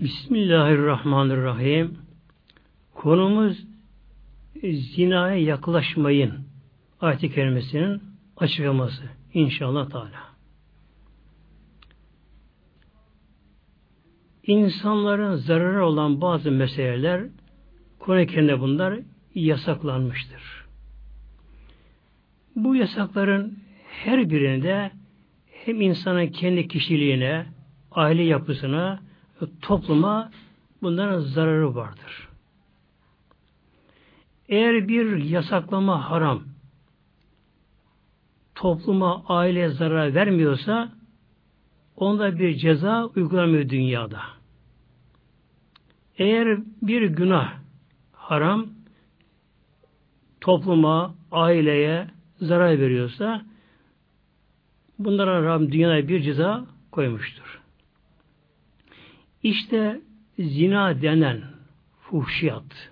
Bismillahirrahmanirrahim. Konumuz zinaya yaklaşmayın. Ayet-i kerimesinin açıklaması. İnşallah Teala. İnsanların zararı olan bazı meseleler Kur'an-ı bunlar yasaklanmıştır. Bu yasakların her birinde hem insanın kendi kişiliğine, aile yapısına, topluma bunların zararı vardır. Eğer bir yasaklama haram topluma, aile zarar vermiyorsa onda bir ceza uygulamıyor dünyada. Eğer bir günah haram topluma, aileye zarar veriyorsa bunlara rağmen dünyada bir ceza koymuştur. İşte zina denen fuhşiyat.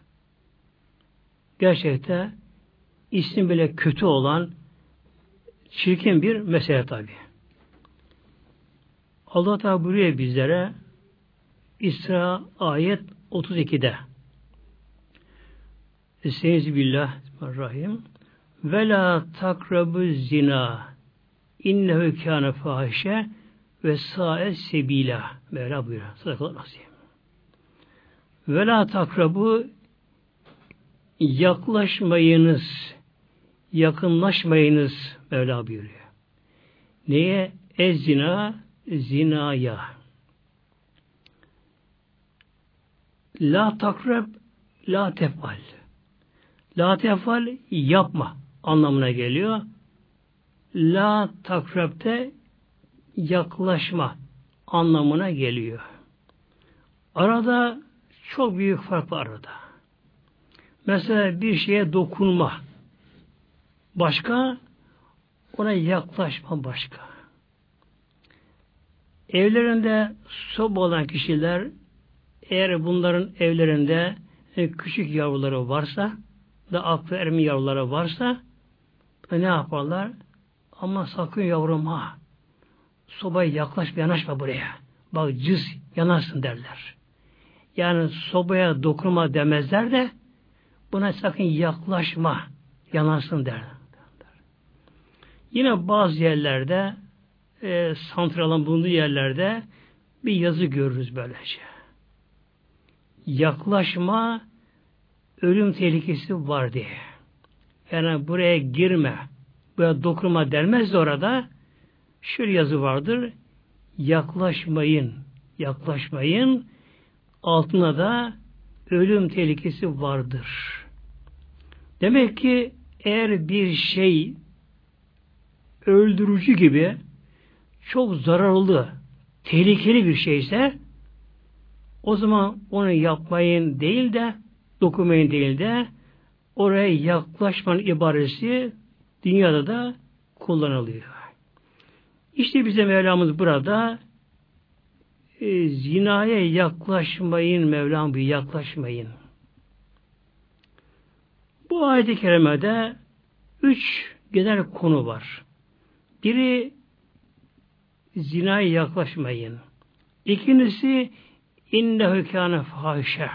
Gerçekte isim bile kötü olan çirkin bir mesele tabi. Allah Teala buyuruyor bizlere İsra ayet 32'de Estaizu billah Rahim ve la takrabu zina. İnnehu kâne fahişe ve sa'e sebila Mevla buyuruyor. Sadakallahu azim. Ve la takrabu yaklaşmayınız, yakınlaşmayınız Mevla buyuruyor. Neye? Ez zina, zinaya. La takreb, la tefal. La tefal yapma anlamına geliyor. La takrepte yaklaşma anlamına geliyor. Arada çok büyük fark var arada. Mesela bir şeye dokunma başka, ona yaklaşma başka. Evlerinde soba olan kişiler eğer bunların evlerinde e, küçük yavruları varsa da aklı ermi yavruları varsa ne yaparlar? Ama sakın yavrum ha sobaya yaklaşma yanaşma buraya. Bak cız yanarsın derler. Yani sobaya dokunma demezler de Buna sakın yaklaşma, yanarsın der. Yine bazı yerlerde e, santralın bulunduğu yerlerde bir yazı görürüz böylece. Yaklaşma ölüm tehlikesi var diye. Yani buraya girme, buraya dokunma dermez de orada şöyle yazı vardır. Yaklaşmayın, yaklaşmayın. Altına da ölüm tehlikesi vardır. Demek ki eğer bir şey öldürücü gibi çok zararlı, tehlikeli bir şeyse o zaman onu yapmayın değil de dokunmayın değil de oraya yaklaşmanın ibaresi dünyada da kullanılıyor. İşte bize Mevlamız burada e, zinaya yaklaşmayın Mevlam bir yaklaşmayın. Bu ayet-i kerimede üç genel konu var. Biri zinaya yaklaşmayın. İkincisi innehu kâne fâhişe.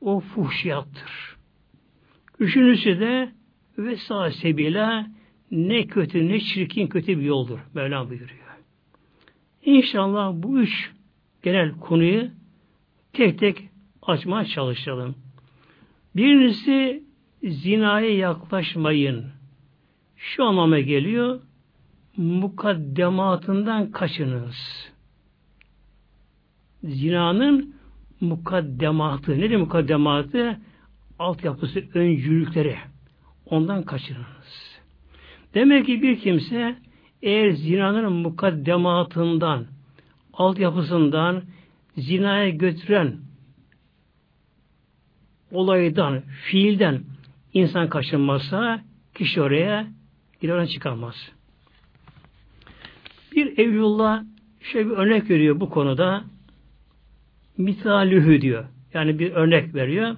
O fuhşiyattır. Üçüncüsü de ve sağ sebile ne kötü ne çirkin kötü bir yoldur. Mevlam buyuruyor. İnşallah bu üç genel konuyu tek tek açmaya çalışalım. Birincisi zinaya yaklaşmayın. Şu anlama geliyor. Mukaddematından kaçınız. Zinanın mukaddematı. Nedir mukaddematı? Altyapısı, öncülükleri. Ondan kaçınız. Demek ki bir kimse eğer zinanın mukaddematından altyapısından zinaya götüren olaydan, fiilden insan kaçınmazsa kişi oraya gider çıkamaz. Bir Evlullah şöyle bir örnek veriyor bu konuda. Mitalühü diyor. Yani bir örnek veriyor.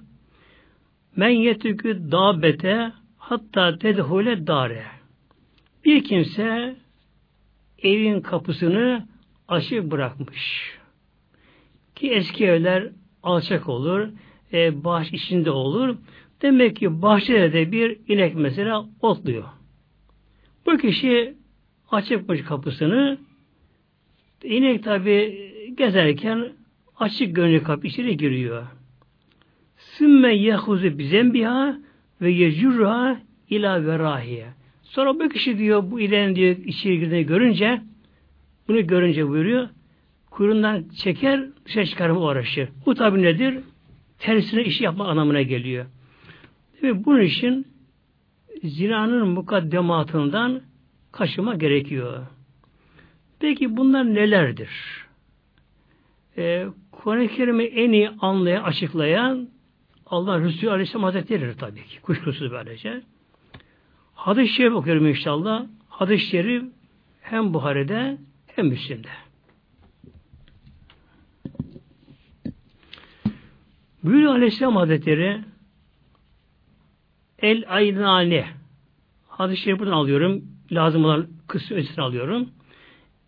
Men yetükü dabete hatta tedhule dare. Bir kimse evin kapısını açık bırakmış. Ki eski evler alçak olur, e, bahç içinde olur. Demek ki bahçede de bir inek mesela otluyor. Bu kişi açıkmış kapısını, inek tabi gezerken açık gönlü kapı içeri giriyor. Sümme yehuzu bizembiha ve yecurha ila verahiye. Sonra bu kişi diyor bu ilen diyor içeri girdiğini görünce bunu görünce buyuruyor kuyruğundan çeker dışarı çıkarma uğraşır. Bu tabi nedir? Tersine işi yapma anlamına geliyor. Ve bunun için zinanın mukaddematından kaçınma gerekiyor. Peki bunlar nelerdir? Ee, Kur'an-ı Kerim'i en iyi anlayan, açıklayan Allah Resulü Aleyhisselam Hazretleri'dir tabii ki. Kuşkusuz böylece. Hadis-i Şerif okuyorum inşallah. Hadis-i Şerif hem Buhari'de hem Müslim'de. Buyuruyor Aleyhisselam Hazretleri El aynani hadis-i şerif buradan alıyorum. Lazım olan kısmı ötesini alıyorum.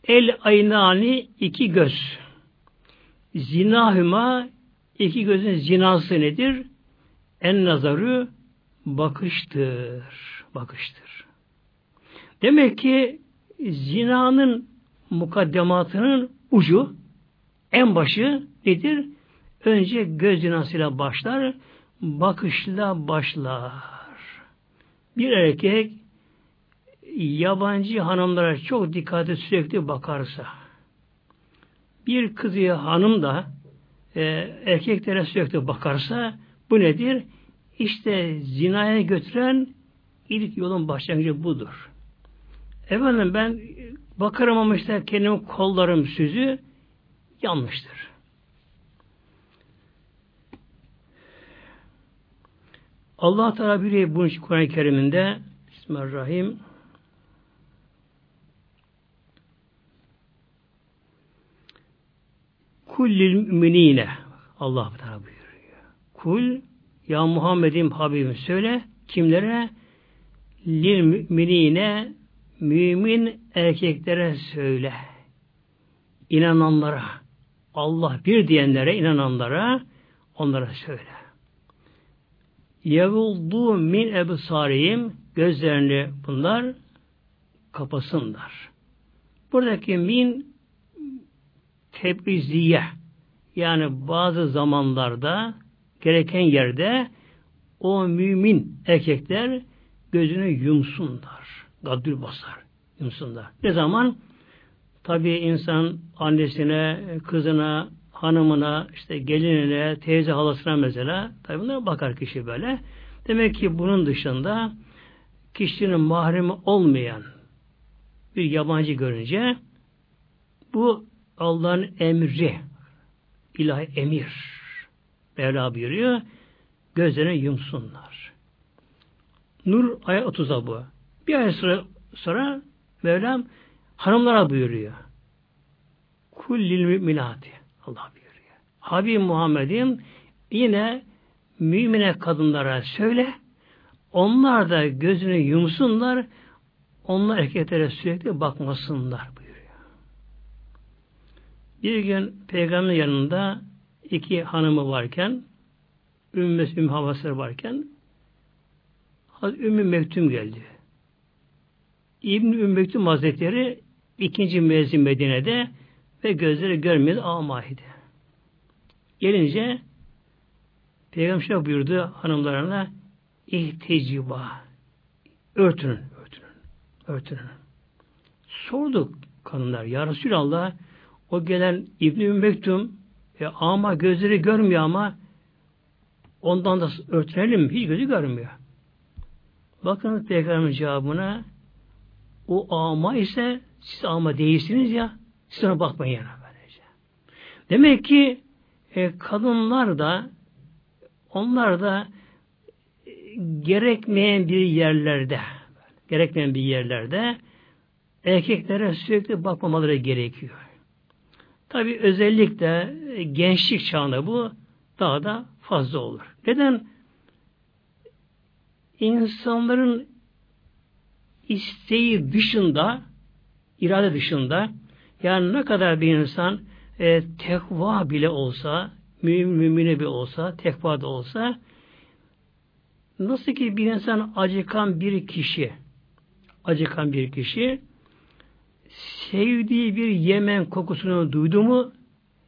El aynani iki göz. Zinahüma iki gözün zinası nedir? En nazarı bakıştır. Bakıştır. Demek ki zinanın mukaddematının ucu en başı nedir? Önce göz zinasıyla başlar, bakışla başlar. Bir erkek yabancı hanımlara çok dikkatli sürekli bakarsa, bir kızı hanım da e, erkeklere sürekli bakarsa, bu nedir? İşte zinaya götüren ilk yolun başlangıcı budur. Efendim ben bakarım ama işte kendim kollarım süzü yanlıştır. Allah Teala bir bunun Kur'an-ı Kerim'inde Bismillahirrahmanirrahim Kullil müminine Allah Teala buyuruyor. Kul ya Muhammed'im Habibim söyle kimlere lil müminine mümin erkeklere söyle. İnananlara Allah bir diyenlere inananlara onlara söyle. Yevuldu min ebsarihim gözlerini bunlar kapasınlar. Buradaki min tebriziye yani bazı zamanlarda gereken yerde o mümin erkekler gözünü yumsunlar. Gaddül basar. Yumsunlar. Ne zaman? Tabi insan annesine, kızına, hanımına, işte gelinine, teyze halasına mesela tabi bunlara bakar kişi böyle. Demek ki bunun dışında kişinin mahremi olmayan bir yabancı görünce bu Allah'ın emri ilahi emir Mevla buyuruyor gözlerine yumsunlar. Nur ayet 30'a bu. Bir ay sonra, sonra Mevlam hanımlara buyuruyor. Kullil müminati. Allah buyuruyor. Habib Muhammed'im yine mümine kadınlara söyle onlar da gözünü yumsunlar onlar erkeklere sürekli bakmasınlar buyuruyor. Bir gün peygamberin yanında iki hanımı varken Ümmü Ümmü Havasır varken Ümmü Mektum geldi. İbn-i Ümmü Mektum Hazretleri ikinci müezzin Medine'de ve gözleri görmedi amaydı. Gelince Peygamber şöyle buyurdu hanımlarına ihticiba örtünün, örtünün, örtünün. Sorduk kanunlar. Ya Resulallah o gelen İbn-i Ümmektum e, ama gözleri görmüyor ama ondan da örtünelim Hiç gözü görmüyor. Bakın Peygamber'in cevabına o ama ise siz ama değilsiniz ya siz ona bakmayın yana böylece. Demek ki e, kadınlar da onlar da e, gerekmeyen bir yerlerde gerekmeyen bir yerlerde erkeklere sürekli bakmamaları gerekiyor. Tabi özellikle e, gençlik çağında bu daha da fazla olur. Neden? İnsanların isteği dışında, irade dışında yani ne kadar bir insan e, tekva bile olsa, mümin mümine bir olsa, tekva da olsa, nasıl ki bir insan acıkan bir kişi, acıkan bir kişi, sevdiği bir yemen kokusunu duydu mu,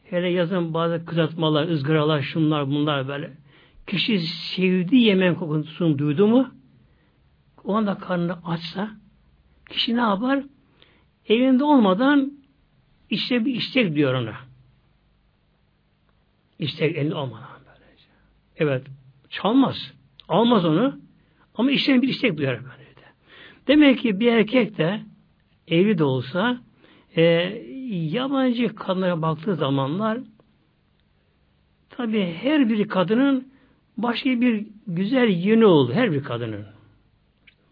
hele yazın bazı kızartmalar, ızgaralar, şunlar bunlar böyle, kişi sevdiği yemen kokusunu duydu mu, o anda karnını açsa, kişi ne yapar? Elinde olmadan işte bir istek diyor ona. İstek elinde olmadan böylece. Evet, çalmaz. Almaz onu. Ama işten bir istek duyar böylece. Demek ki bir erkek de evli de olsa e, yabancı kadınlara baktığı zamanlar tabi her bir kadının başka bir güzel yönü oldu. Her bir kadının.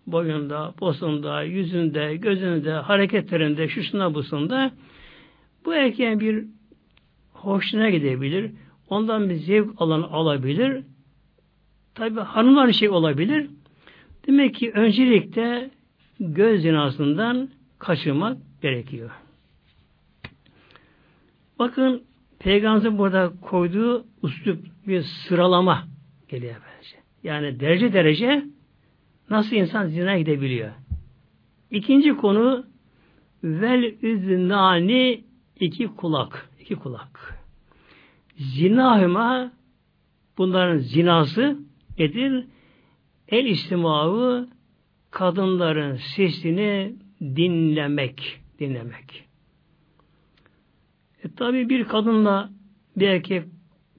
Boyunda, posunda, yüzünde, gözünde, hareketlerinde, şusunda, busunda bu erkeğin bir hoşuna gidebilir. Ondan bir zevk alan alabilir. Tabi hanımlar şey olabilir. Demek ki öncelikle göz zinasından kaçırmak gerekiyor. Bakın Peygamberimizin burada koyduğu üslup bir sıralama geliyor bence. Yani derece derece nasıl insan zina gidebiliyor. İkinci konu vel üznani iki kulak. iki kulak. Zinahıma bunların zinası nedir? El istimavı kadınların sesini dinlemek. Dinlemek. E, tabi bir kadınla bir erkek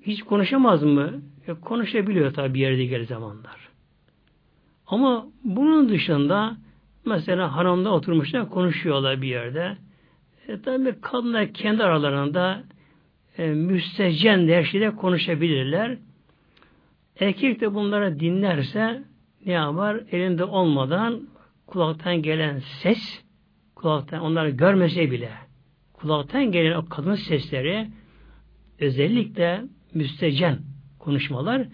hiç konuşamaz mı? E, konuşabiliyor tabi bir yerde gel zamanlar. Ama bunun dışında mesela hanımda oturmuşlar konuşuyorlar bir yerde. E, tabi kadınlar kendi aralarında e, müstecen her şeyde konuşabilirler. Erkek de bunları dinlerse ne yapar? Elinde olmadan kulaktan gelen ses kulaktan onları görmese bile kulaktan gelen o kadın sesleri özellikle müstecen konuşmalar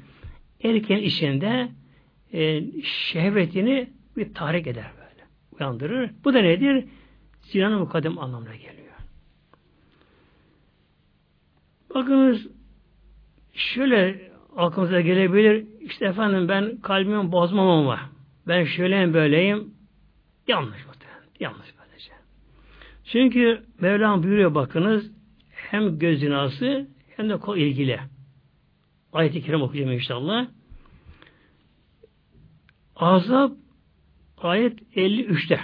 erkeğin içinde e, şehvetini bir tahrik eder böyle. Uyandırır. Bu da nedir? Zinanın mukaddim anlamına geliyor. Bakınız şöyle aklınıza gelebilir. İşte efendim ben kalbimi bozmam ama ben şöyleyim böyleyim. Yanlış muhtemelen. Yanlış böylece. Çünkü Mevlam buyuruyor bakınız hem göz zinası hem de kol ilgili. Ayet-i Kerim okuyacağım inşallah. Azap ayet 53'te.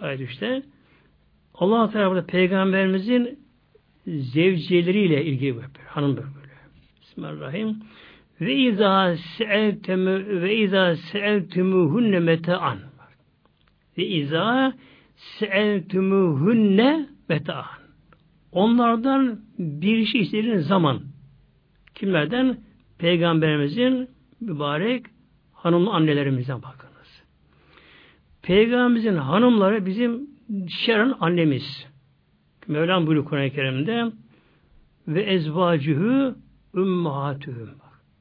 Ayet 3'te. Allah Teala peygamberimizin zevceleriyle ilgili böyle, hanım böyle. Bismillahirrahmanirrahim. Ve izâ se'eltemü ve izâ se'eltümühünne meta'an. Ve izâ se'eltümühünne meta'an. Onlardan bir şey istediğiniz zaman kimlerden? Peygamberimizin mübarek hanımlı annelerimizden bakınız. Peygamberimizin hanımları bizim şer'an annemiz. Mevlam buyuruyor Kur'an-ı Kerim'de ve ezvacühü ümmahatühüm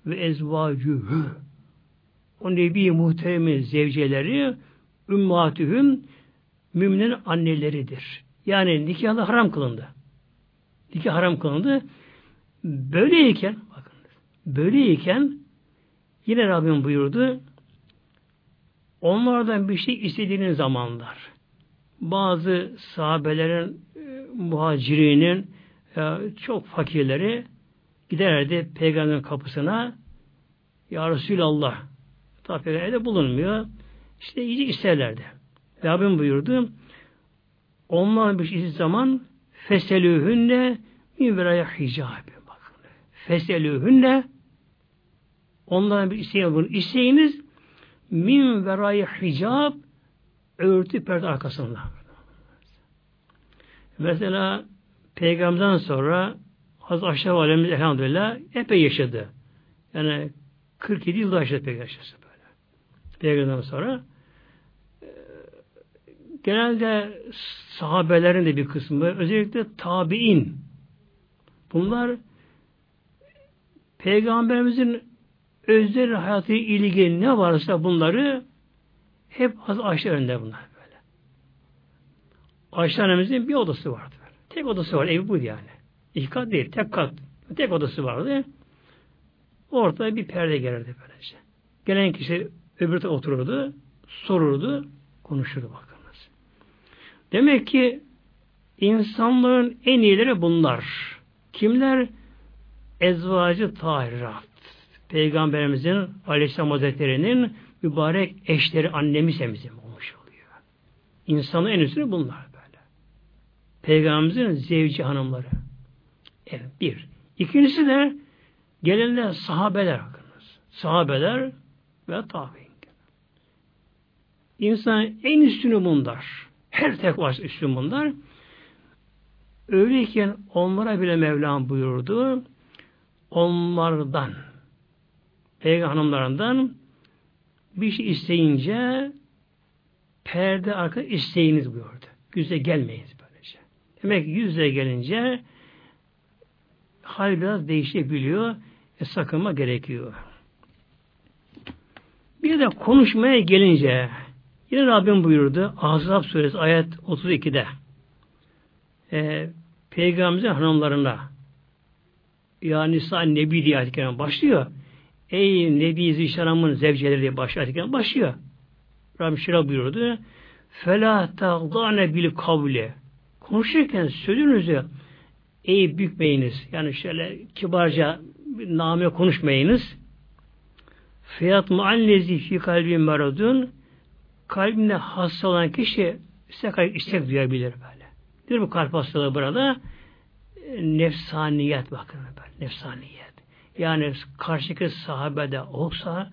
ve ezvacühü o Nebi muhteremin zevceleri ümmatühüm müminin anneleridir. Yani nikahla haram kılındı. Nikah haram kılındı. Böyleyken böyleyken yine Rabbim buyurdu onlardan bir şey istediğiniz zamanlar bazı sahabelerin muhacirinin e, çok fakirleri giderlerdi peygamberin kapısına Ya Resulallah tabi bulunmuyor. İşte iyice isterlerdi. Rabbim buyurdu onlar bir şey zaman feselühünne min veraya hicabi. Feselühünne onların bir isteği bunu isteyiniz min veraya hicab örtü perde arkasında. Mesela Peygamberden sonra Hazreti Aşağı Valimiz elhamdülillah epey yaşadı. Yani 47 yılda yaşadı Peygamber böyle. Peygamberden sonra e, genelde sahabelerin de bir kısmı özellikle tabi'in bunlar Peygamberimizin özel hayatı ilgili ne varsa bunları hep aşağı önde bunlar. Ayşe annemizin bir odası vardı. Tek odası var. Evi bu yani. İki kat değil. Tek kat. Tek odası vardı. Ortada bir perde gelirdi böylece. Gelen kişi öbür otururdu, sorurdu, konuşurdu bakınız. Demek ki insanların en iyileri bunlar. Kimler? Ezvacı tahirat. Peygamberimizin Aleyhisselam Hazretleri'nin mübarek eşleri annemiz emzim olmuş oluyor. İnsanın en üstünü bunlar böyle. Peygamberimizin zevci hanımları. Evet, bir. İkincisi de gelenler sahabeler bakınız. Sahabeler ve tabi'in. İnsan en üstünü bunlar. Her tek var üstün bunlar. Öyleyken onlara bile Mevlam buyurdu. Onlardan Peygamber hanımlarından bir şey isteyince perde arka isteyiniz buyurdu. Yüze gelmeyiniz böylece. Demek yüze gelince hal biraz değişebiliyor. E, sakınma gerekiyor. Bir de konuşmaya gelince yine Rabbim buyurdu Ahzab suresi ayet 32'de e, Peygamberimizin hanımlarına yani Nisa Nebi diye ayet başlıyor. Ey Nebi Zişanam'ın zevceleri diye başlıyor. başlıyor. Rabbim şöyle buyurdu. Fela tağdane bil kavle. Konuşurken sözünüzü ey bükmeyiniz. Yani şöyle kibarca name konuşmayınız. Fiyat muallezi fi kalbi maradun kalbinde hasta olan kişi istek, istek duyabilir böyle. Değil mi kalp hastalığı burada? Nefsaniyet bakın böyle. Nefsaniyet. Yani karşıki sahabede olsa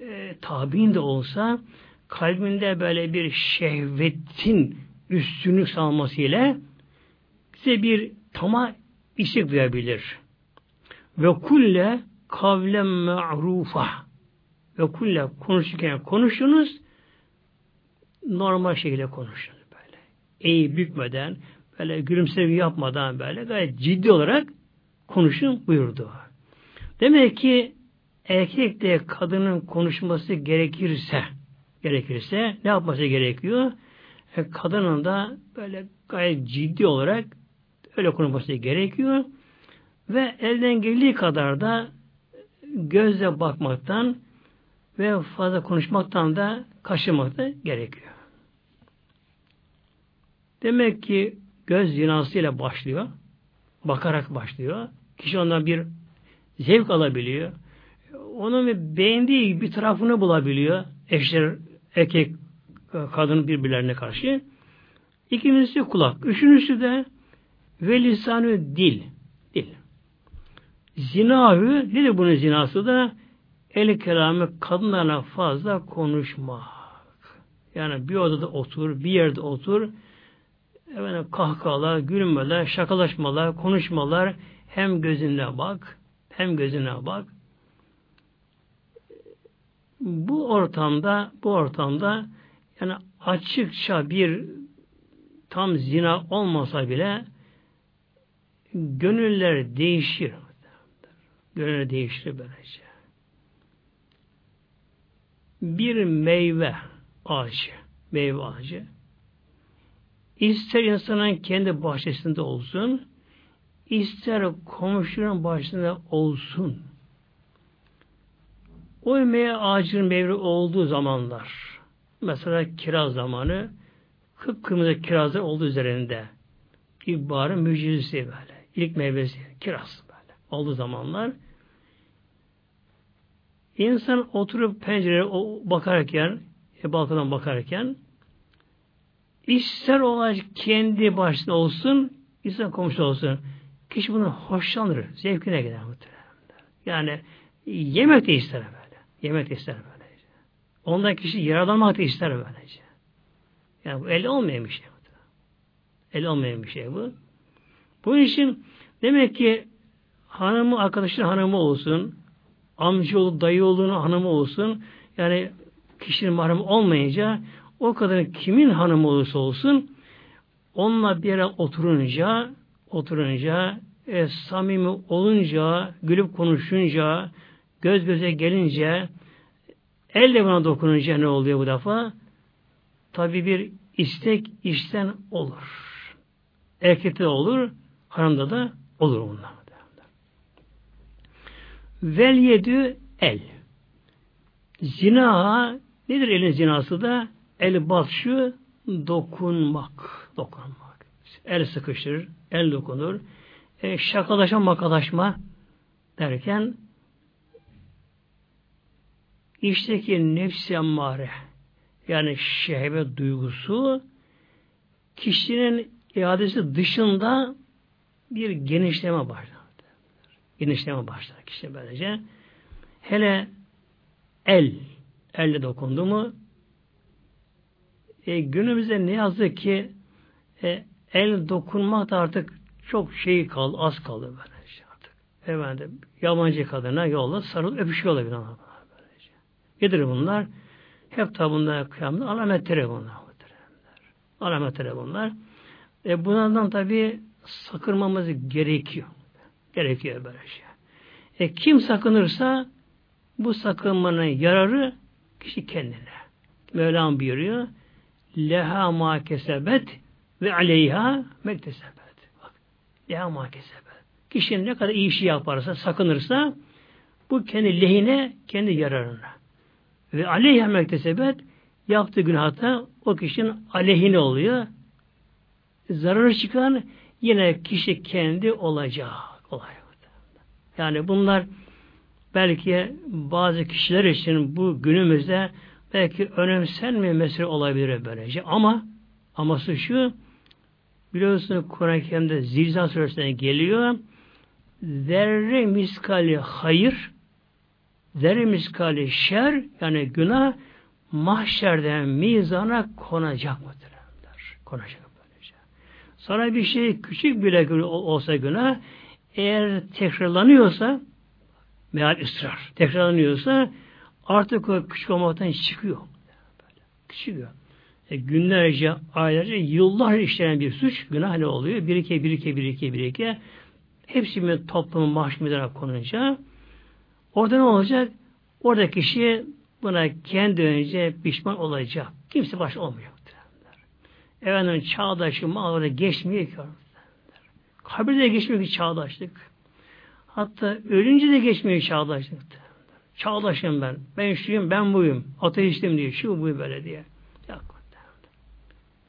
e, tabi'in de olsa kalbinde böyle bir şehvetin üstünlük salmasıyla size bir tama istek duyabilir. Ve kulle kavlem ma'rufa ve kulle konuşurken konuşunuz normal şekilde konuşunuz böyle. Eği bükmeden böyle gülümseme yapmadan böyle gayet ciddi olarak konuşun buyurdu. Demek ki erkekle kadının konuşması gerekirse gerekirse ne yapması gerekiyor? E, kadının da böyle gayet ciddi olarak öyle konuşması gerekiyor ve elden geldiği kadar da gözle bakmaktan ve fazla konuşmaktan da kaçınmak da gerekiyor. Demek ki göz zinasıyla başlıyor. Bakarak başlıyor. Kişi ondan bir zevk alabiliyor. Onun beğendiği bir tarafını bulabiliyor. Eşler, erkek, kadın birbirlerine karşı. İkincisi kulak. Üçüncüsü de ve lisanı dil. Dil. Zinahü, nedir bunun zinası da? El kelamı kadınlarla fazla konuşmak. Yani bir odada otur, bir yerde otur, efendim, kahkahalar, gülmeler, şakalaşmalar, konuşmalar, hem gözünle bak, hem gözüne bak. Bu ortamda, bu ortamda yani açıkça bir tam zina olmasa bile gönüller değişir. Gönüller değişir böylece. Bir meyve ağacı, meyve ağacı ister insanın kendi bahçesinde olsun, ister komşunun başında olsun. O meyve ağacının meyve olduğu zamanlar, mesela kiraz zamanı, kıpkırmızı kirazlar olduğu üzerinde, İlkbaharın müjdesi böyle, ilk meyvesi, kiraz böyle, olduğu zamanlar, insan oturup pencereye bakarken, e, balkondan bakarken, ister o ağaç kendi başına olsun, ister komşu olsun, Kişi bunu hoşlanır. Zevkine gider muhtemelen. Yani yemek de ister böyle. Yemek de ister böyle. Ondan kişi yaralanmak da ister böylece. Yani bu el olmayan bir şey. El olmayan bir şey bu. Bu için demek ki hanımı, arkadaşın hanımı olsun, amca olup dayı olduğunu hanımı olsun, yani kişinin mahremi olmayınca o kadar kimin hanımı olursa olsun onunla bir yere oturunca oturunca, e, samimi olunca, gülüp konuşunca, göz göze gelince, elle buna dokununca ne oluyor bu defa? Tabi bir istek işten olur. Erkekte olur, hanımda da olur bunlar. Vel yedü el. Zina nedir elin zinası da? El batşı dokunmak. Dokunmak. El sıkıştırır, el dokunur. E, şakalaşma, makalaşma derken işteki nefsi emmare yani şehvet duygusu kişinin iadesi dışında bir genişleme başlar. Genişleme başlar kişi böylece. Hele el, elle dokundu mu e, günümüzde ne yazık ki e, el dokunmak da artık çok şey kaldı, az kaldı böylece artık. Efendim, yabancı kadına yolla sarılıp öpüşüyorlar bir böylece. Nedir bunlar? Hep tabi bunlar kıyamda alametleri bunlar. Alametleri bunlar. E bunlardan tabi sakırmamız gerekiyor. Gerekiyor böyle şey. E kim sakınırsa bu sakınmanın yararı kişi kendine. Mevlam buyuruyor. Leha ma kesebet ve aleyha mektesebet. Bak, leha ma kesebet. Kişinin ne kadar iyi şey yaparsa, sakınırsa bu kendi lehine, kendi yararına. Ve aleyha mektesebet yaptığı günahta o kişinin aleyhine oluyor. Zararı çıkan yine kişi kendi olacak. Olay. Yani bunlar belki bazı kişiler için bu günümüzde belki önemsenmeyen mesele olabilir böylece. Ama aması şu biliyorsunuz Kur'an-ı Kerim'de Zilzal suresine geliyor. Zerre miskali hayır zerre miskali şer yani günah mahşerden mizana konacak mıdır? Konacak böylece. Sonra bir şey küçük bile olsa günah eğer tekrarlanıyorsa meal ısrar tekrarlanıyorsa artık o küçük olmaktan çıkıyor. Çıkıyor. E, günlerce, aylarca, yıllar işlenen bir suç günah ne oluyor? Birike, birike, birike, birike. Hepsi bir toplumun mahkemeden konunca orada ne olacak? Orada kişi buna kendi önce pişman olacak. Kimse baş olmuyor. Efendim çağdaşı mağara geçmiyor ki. Kabirde geçmiyor ki çağdaşlık. Hatta ölünce de geçmiyor çağdaşlık. Çağdaşım ben. Ben şuyum, ben buyum. Ateistim diye. Şu bu böyle diye. Yok.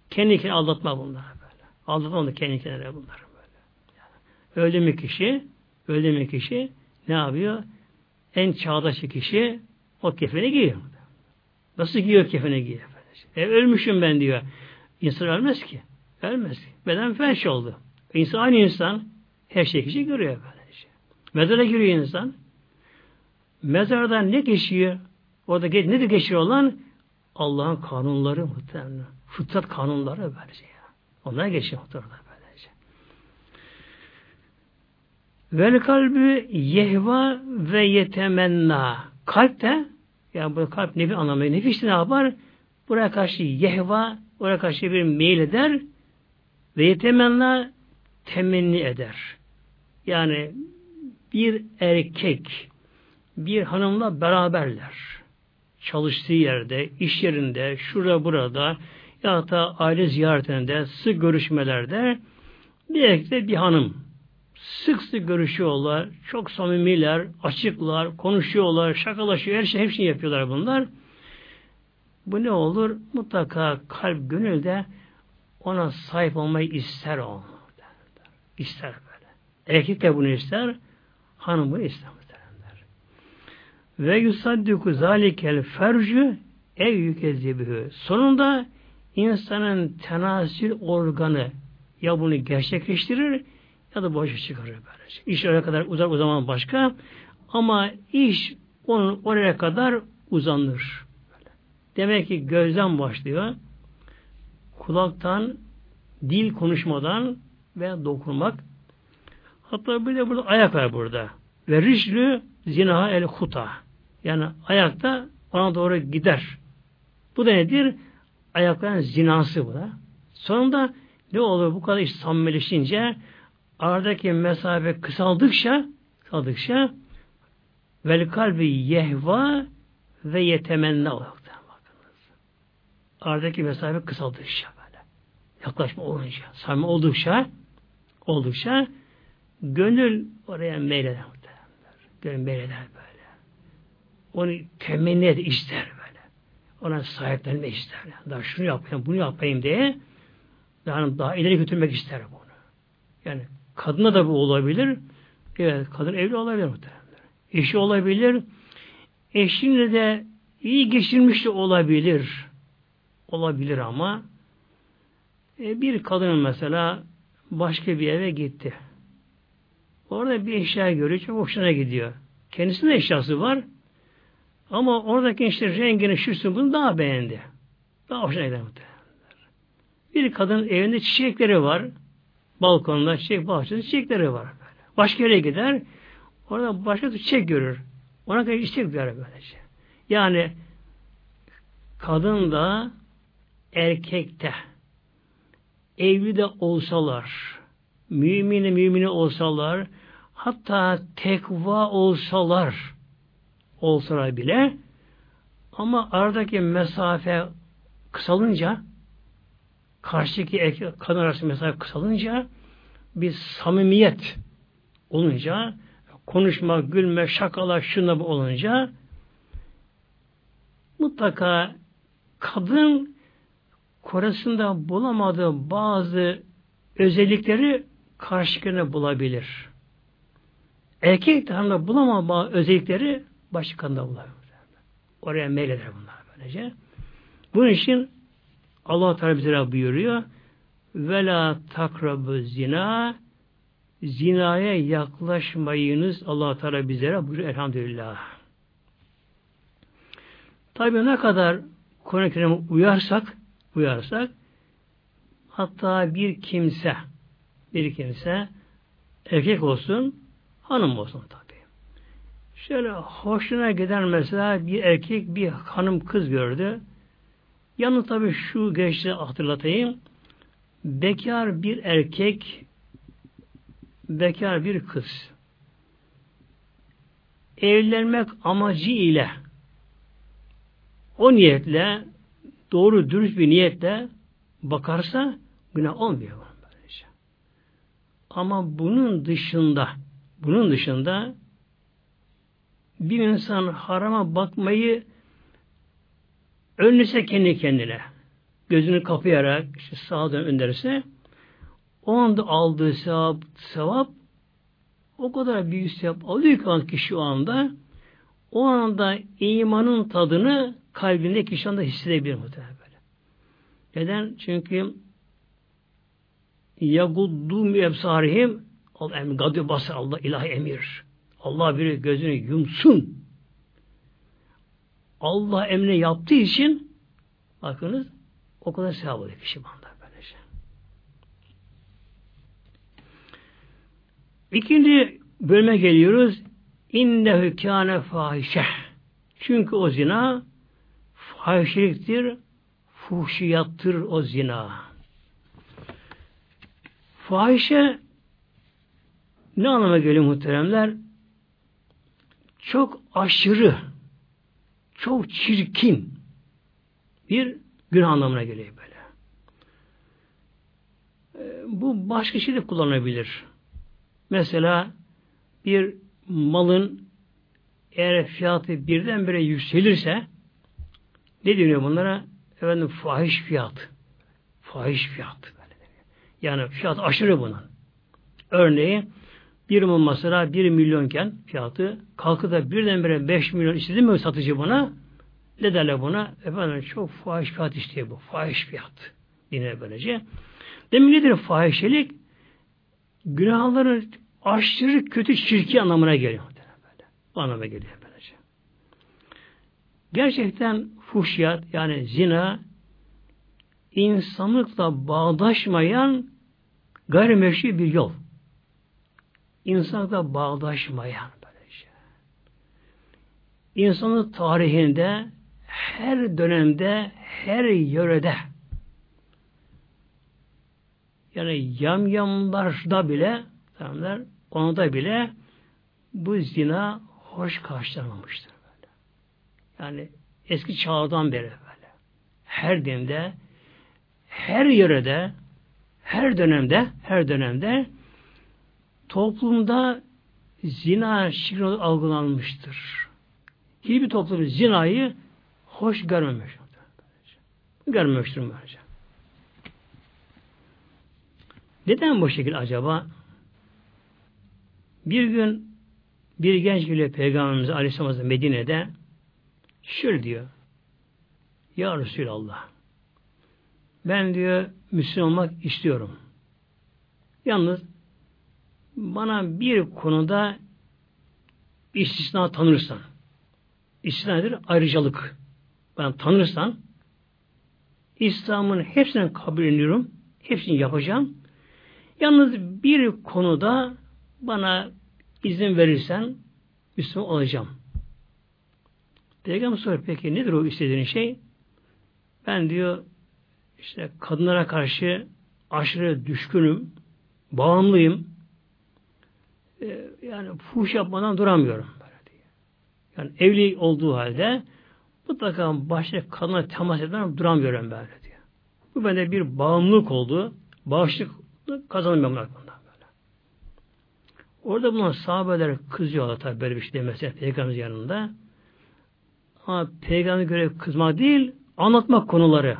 Kendi kendine aldatma bunlar böyle. Aldatma onu kendi kendine bunlar böyle. Yani, öldü mü kişi, öldü mü kişi ne yapıyor? En çağdaş kişi o kefeni giyiyor. Nasıl giyiyor kefeni giyiyor? E, ölmüşüm ben diyor. İnsan ölmez ki. Ölmez. Beden felç oldu. İnsan aynı insan her şeyi kişi görüyor böylece. Mezara giriyor insan. Mezardan ne geçiyor? Orada ne de geçiyor olan? Allah'ın kanunları muhtemelen. Fıtrat kanunları böylece. Onlar geçiyor muhtemelen böylece. Vel kalbi yehva ve yetemenna. Kalp de yani bu kalp nefi anlamı. Nefis ne yapar? Buraya karşı yehva, oraya karşı bir meyil eder ve yetemenna temenni eder. Yani bir erkek bir hanımla beraberler. Çalıştığı yerde, iş yerinde, şurada burada ya da aile ziyaretinde, sık görüşmelerde bir erkekle bir hanım sık sık görüşüyorlar, çok samimiler, açıklar, konuşuyorlar, şakalaşıyor, her şey hepsini yapıyorlar bunlar. Bu ne olur? Mutlaka kalp, gönülde ona sahip olmayı ister o. İster böyle. Erkek de bunu ister, hanım bunu ister. Ve yusaddiku zalikel fercü ev yükezzibühü. Sonunda insanın tenasül organı ya bunu gerçekleştirir ya da boşa çıkarır böylece. İş oraya kadar uzak o zaman başka ama iş onun oraya kadar uzanır. Demek ki gözden başlıyor. Kulaktan, dil konuşmadan ve dokunmak. Hatta bir de burada ayak var burada. Ve rişlü zinaha el huta. Yani ayakta ona doğru gider. Bu da nedir? Ayakların zinası bu da. Sonunda ne olur bu kadar iş samimileşince aradaki mesafe kısaldıkça kısaldıkça vel kalbi yehva ve yetemenna olarak bakınız. Aradaki mesafe kısaldıkça böyle. Yaklaşma olunca, samimi oldukça oldukça gönül oraya meyleder. Gönül meyleder böyle. Onu temenni eder, ister böyle. Ona sahiplenme ister. Daha şunu yapayım, bunu yapayım diye yani daha ileri götürmek ister bunu. Yani kadına da bu olabilir. Evet, kadın evli olabilir muhtemelen. Eşi olabilir. Eşinle de iyi geçirmiş de olabilir. Olabilir ama e, bir kadın mesela başka bir eve gitti. Orada bir eşya görüyor, çok hoşuna gidiyor. Kendisinin eşyası var. Ama oradaki işte rengini, şüsün bunu daha beğendi. Daha hoşuna gider. Bir kadın evinde çiçekleri var. Balkonda çiçek bahçesi çiçekleri var. Başka yere gider. Orada başka bir çiçek görür. Ona kadar istek duyar böylece. Yani kadın da erkekte evli de olsalar mümini mümini olsalar hatta tekva olsalar olsalar bile ama aradaki mesafe kısalınca karşıdaki erkek kadın arası mesafe kısalınca bir samimiyet olunca konuşma, gülme, şakalar, şuna bu olunca mutlaka kadın korasında bulamadığı bazı özellikleri karşıkında bulabilir. Erkek tarafında bulamadığı özellikleri başkanda bulabilir. Oraya meyleder bunlar böylece. Bunun için Allah Teala bize buyuruyor. Vela takrabu zina zinaya yaklaşmayınız Allah Teala bizlere buyuruyor elhamdülillah. Tabi ne kadar Kur'an-ı uyarsak uyarsak hatta bir kimse bir kimse erkek olsun hanım olsun tabi. Şöyle hoşuna giden mesela bir erkek bir hanım kız gördü. Yanı tabi şu geçti hatırlatayım. Bekar bir erkek bekar bir kız evlenmek amacı ile o niyetle doğru dürüst bir niyetle bakarsa günah olmuyor. Ama bunun dışında bunun dışında bir insan harama bakmayı önlese kendi kendine gözünü kapayarak işte sağa dön önderse o anda aldığı sevap, sevap o kadar büyük sevap alıyor ki kişi o anda o anda imanın tadını kalbinde kişi anda hissedebilir muhtemelen böyle. Neden? Çünkü yaguddum ebsarihim al em gadı basar Allah ilahi emir. Allah bir gözünü yumsun. Allah emrini yaptığı için bakınız o kadar sevap oluyor kişi banda böylece. İkinci bölüme geliyoruz. İnnehu kâne fahişe. Çünkü o zina fahişeliktir, fuhşiyattır o zina. Fahişe ne anlama geliyor muhteremler? Çok aşırı, çok çirkin bir günah anlamına geliyor böyle. Ee, bu başka şey de kullanılabilir. Mesela bir malın eğer fiyatı birdenbire yükselirse ne deniyor bunlara? Efendim fahiş fiyat. Fahiş fiyat. Yani fiyat aşırı bunun. Örneğin bir mal mesela 1 milyonken fiyatı kalkıp da birdenbire 5 milyon istedi mi satıcı buna? Ne derler buna? Efendim çok fahiş fiyat istiyor bu. Fahiş fiyat. Yine böylece. Demin nedir fahişelik? Günahların aşırı kötü çirki anlamına geliyor. Böyle. Bu anlamına geliyor böylece. Gerçekten fuhşiyat yani zina insanlıkla bağdaşmayan gayrimeşru bir yol. İnsanlıkla bağdaşmayan böyle şey. İnsanlık tarihinde her dönemde, her yörede yani yamyamlarda bile tamamlar, onu da bile bu zina hoş karşılanmamıştır böyle. Yani eski çağdan beri böyle. Her dinde, her yörede, her dönemde, her dönemde toplumda zina şirk algılanmıştır. Hiçbir toplum zinayı hoş görmemiş. Görmemiştir böylece. Neden bu şekilde acaba? Bir gün bir genç geliyor Peygamberimiz Aleyhisselam Medine'de şöyle diyor. Ya Resulallah ben diyor Müslüman olmak istiyorum. Yalnız bana bir konuda istisna tanırsan istisna nedir? Ayrıcalık. Ben tanırsan İslam'ın hepsini kabul ediyorum. Hepsini yapacağım. Yalnız bir konuda bana izin verirsen Müslüman olacağım. Peygamber soruyor peki nedir o istediğin şey? Ben diyor işte kadınlara karşı aşırı düşkünüm, bağımlıyım. Yani fuhuş yapmadan duramıyorum. Yani evli olduğu halde mutlaka başka kadına temas etmeden duramıyorum böyle diyor. Bu bende bir bağımlılık oldu. Bağışlık kazanmıyorum bundan böyle. Orada bulunan sahabeler kızıyorlar tabi böyle bir şey demese peygamber yanında. Ama peygamber göre kızmak değil, anlatmak konuları.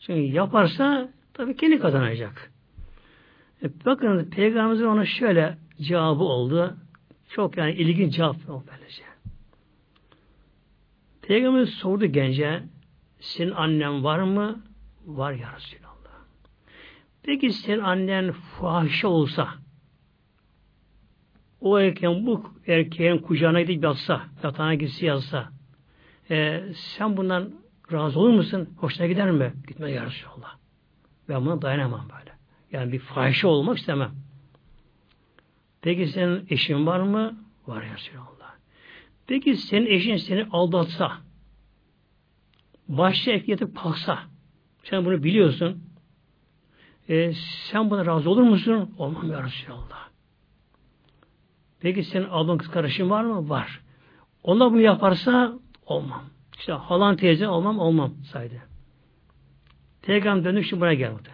Çünkü yaparsa tabii kendi kazanacak. E, bakın Peygamberimizin ona şöyle cevabı oldu. Çok yani ilginç cevap oldu böylece. Peygamber sordu gence senin annen var mı? Var ya Resulallah. Peki senin annen fahişe olsa o erken bu erkeğin kucağına gidip yatsa, yatağına gitse yatsa e, sen bundan razı olur musun? Hoşuna gider mi? Gitme ya Resulallah. Ben buna dayanamam böyle. Yani bir fahişe olmak istemem. Peki senin eşin var mı? Var ya Resulallah. Peki senin eşin seni aldatsa, başta yatıp kalksa, sen bunu biliyorsun, e, sen buna razı olur musun? Olmam ya Resulallah. Peki senin ablan kız kardeşin var mı? Var. Onlar bunu yaparsa olmam. İşte halan teyze olmam olmam saydı. Peygamber dönüp şimdi buraya geldi.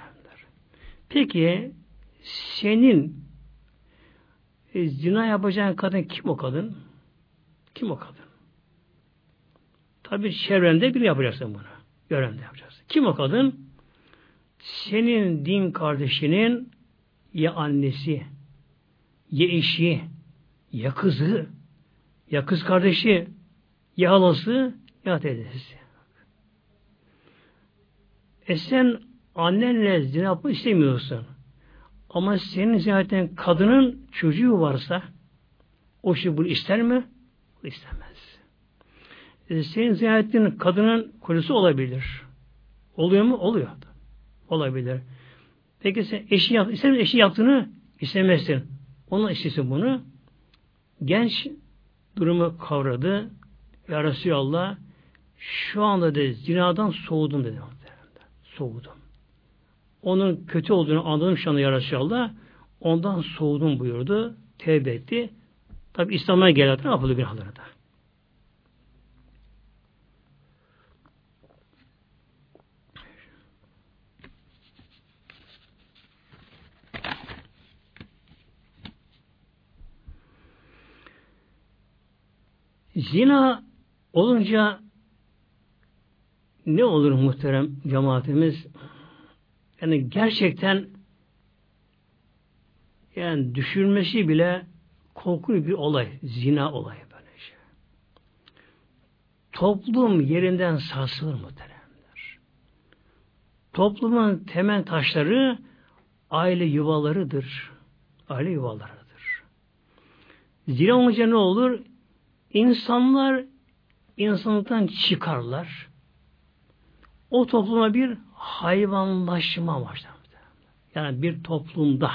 Peki senin e, zina yapacağın kadın kim o kadın? Kim o kadın? Tabi çevrende bir yapacaksın bunu. Görende yapacaksın. Kim o kadın? Senin din kardeşinin ya annesi, ya eşi, ya kızı, ya kız kardeşi, ya halası, ya teyzesi. E sen annenle zina yapmak istemiyorsun. Ama senin zaten kadının çocuğu varsa o şey bunu ister mi? Bu istemez. E, senin ziyaretin kadının kocası olabilir. Oluyor mu? Oluyor. Olabilir. Peki sen eşi yap, ister eşi yaptığını istemezsin. Ona istesin bunu. Genç durumu kavradı. Ya Resulallah şu anda de zinadan soğudum dedi. Soğudum. Onun kötü olduğunu anladım şu anda Ya Resulallah. Ondan soğudum buyurdu. Tevbe etti. Tabi İslam'a geldi. Ne yapıldı günahları da. Zina olunca ne olur muhterem cemaatimiz? Yani gerçekten yani düşürmesi bile korkunç bir olay. Zina olayı böyle şey. Toplum yerinden sarsılır muhteremler. Toplumun temel taşları aile yuvalarıdır. Aile yuvalarıdır. Zina olunca ne olur? İnsanlar insanlıktan çıkarlar. O topluma bir hayvanlaşma başlar. Yani bir toplumda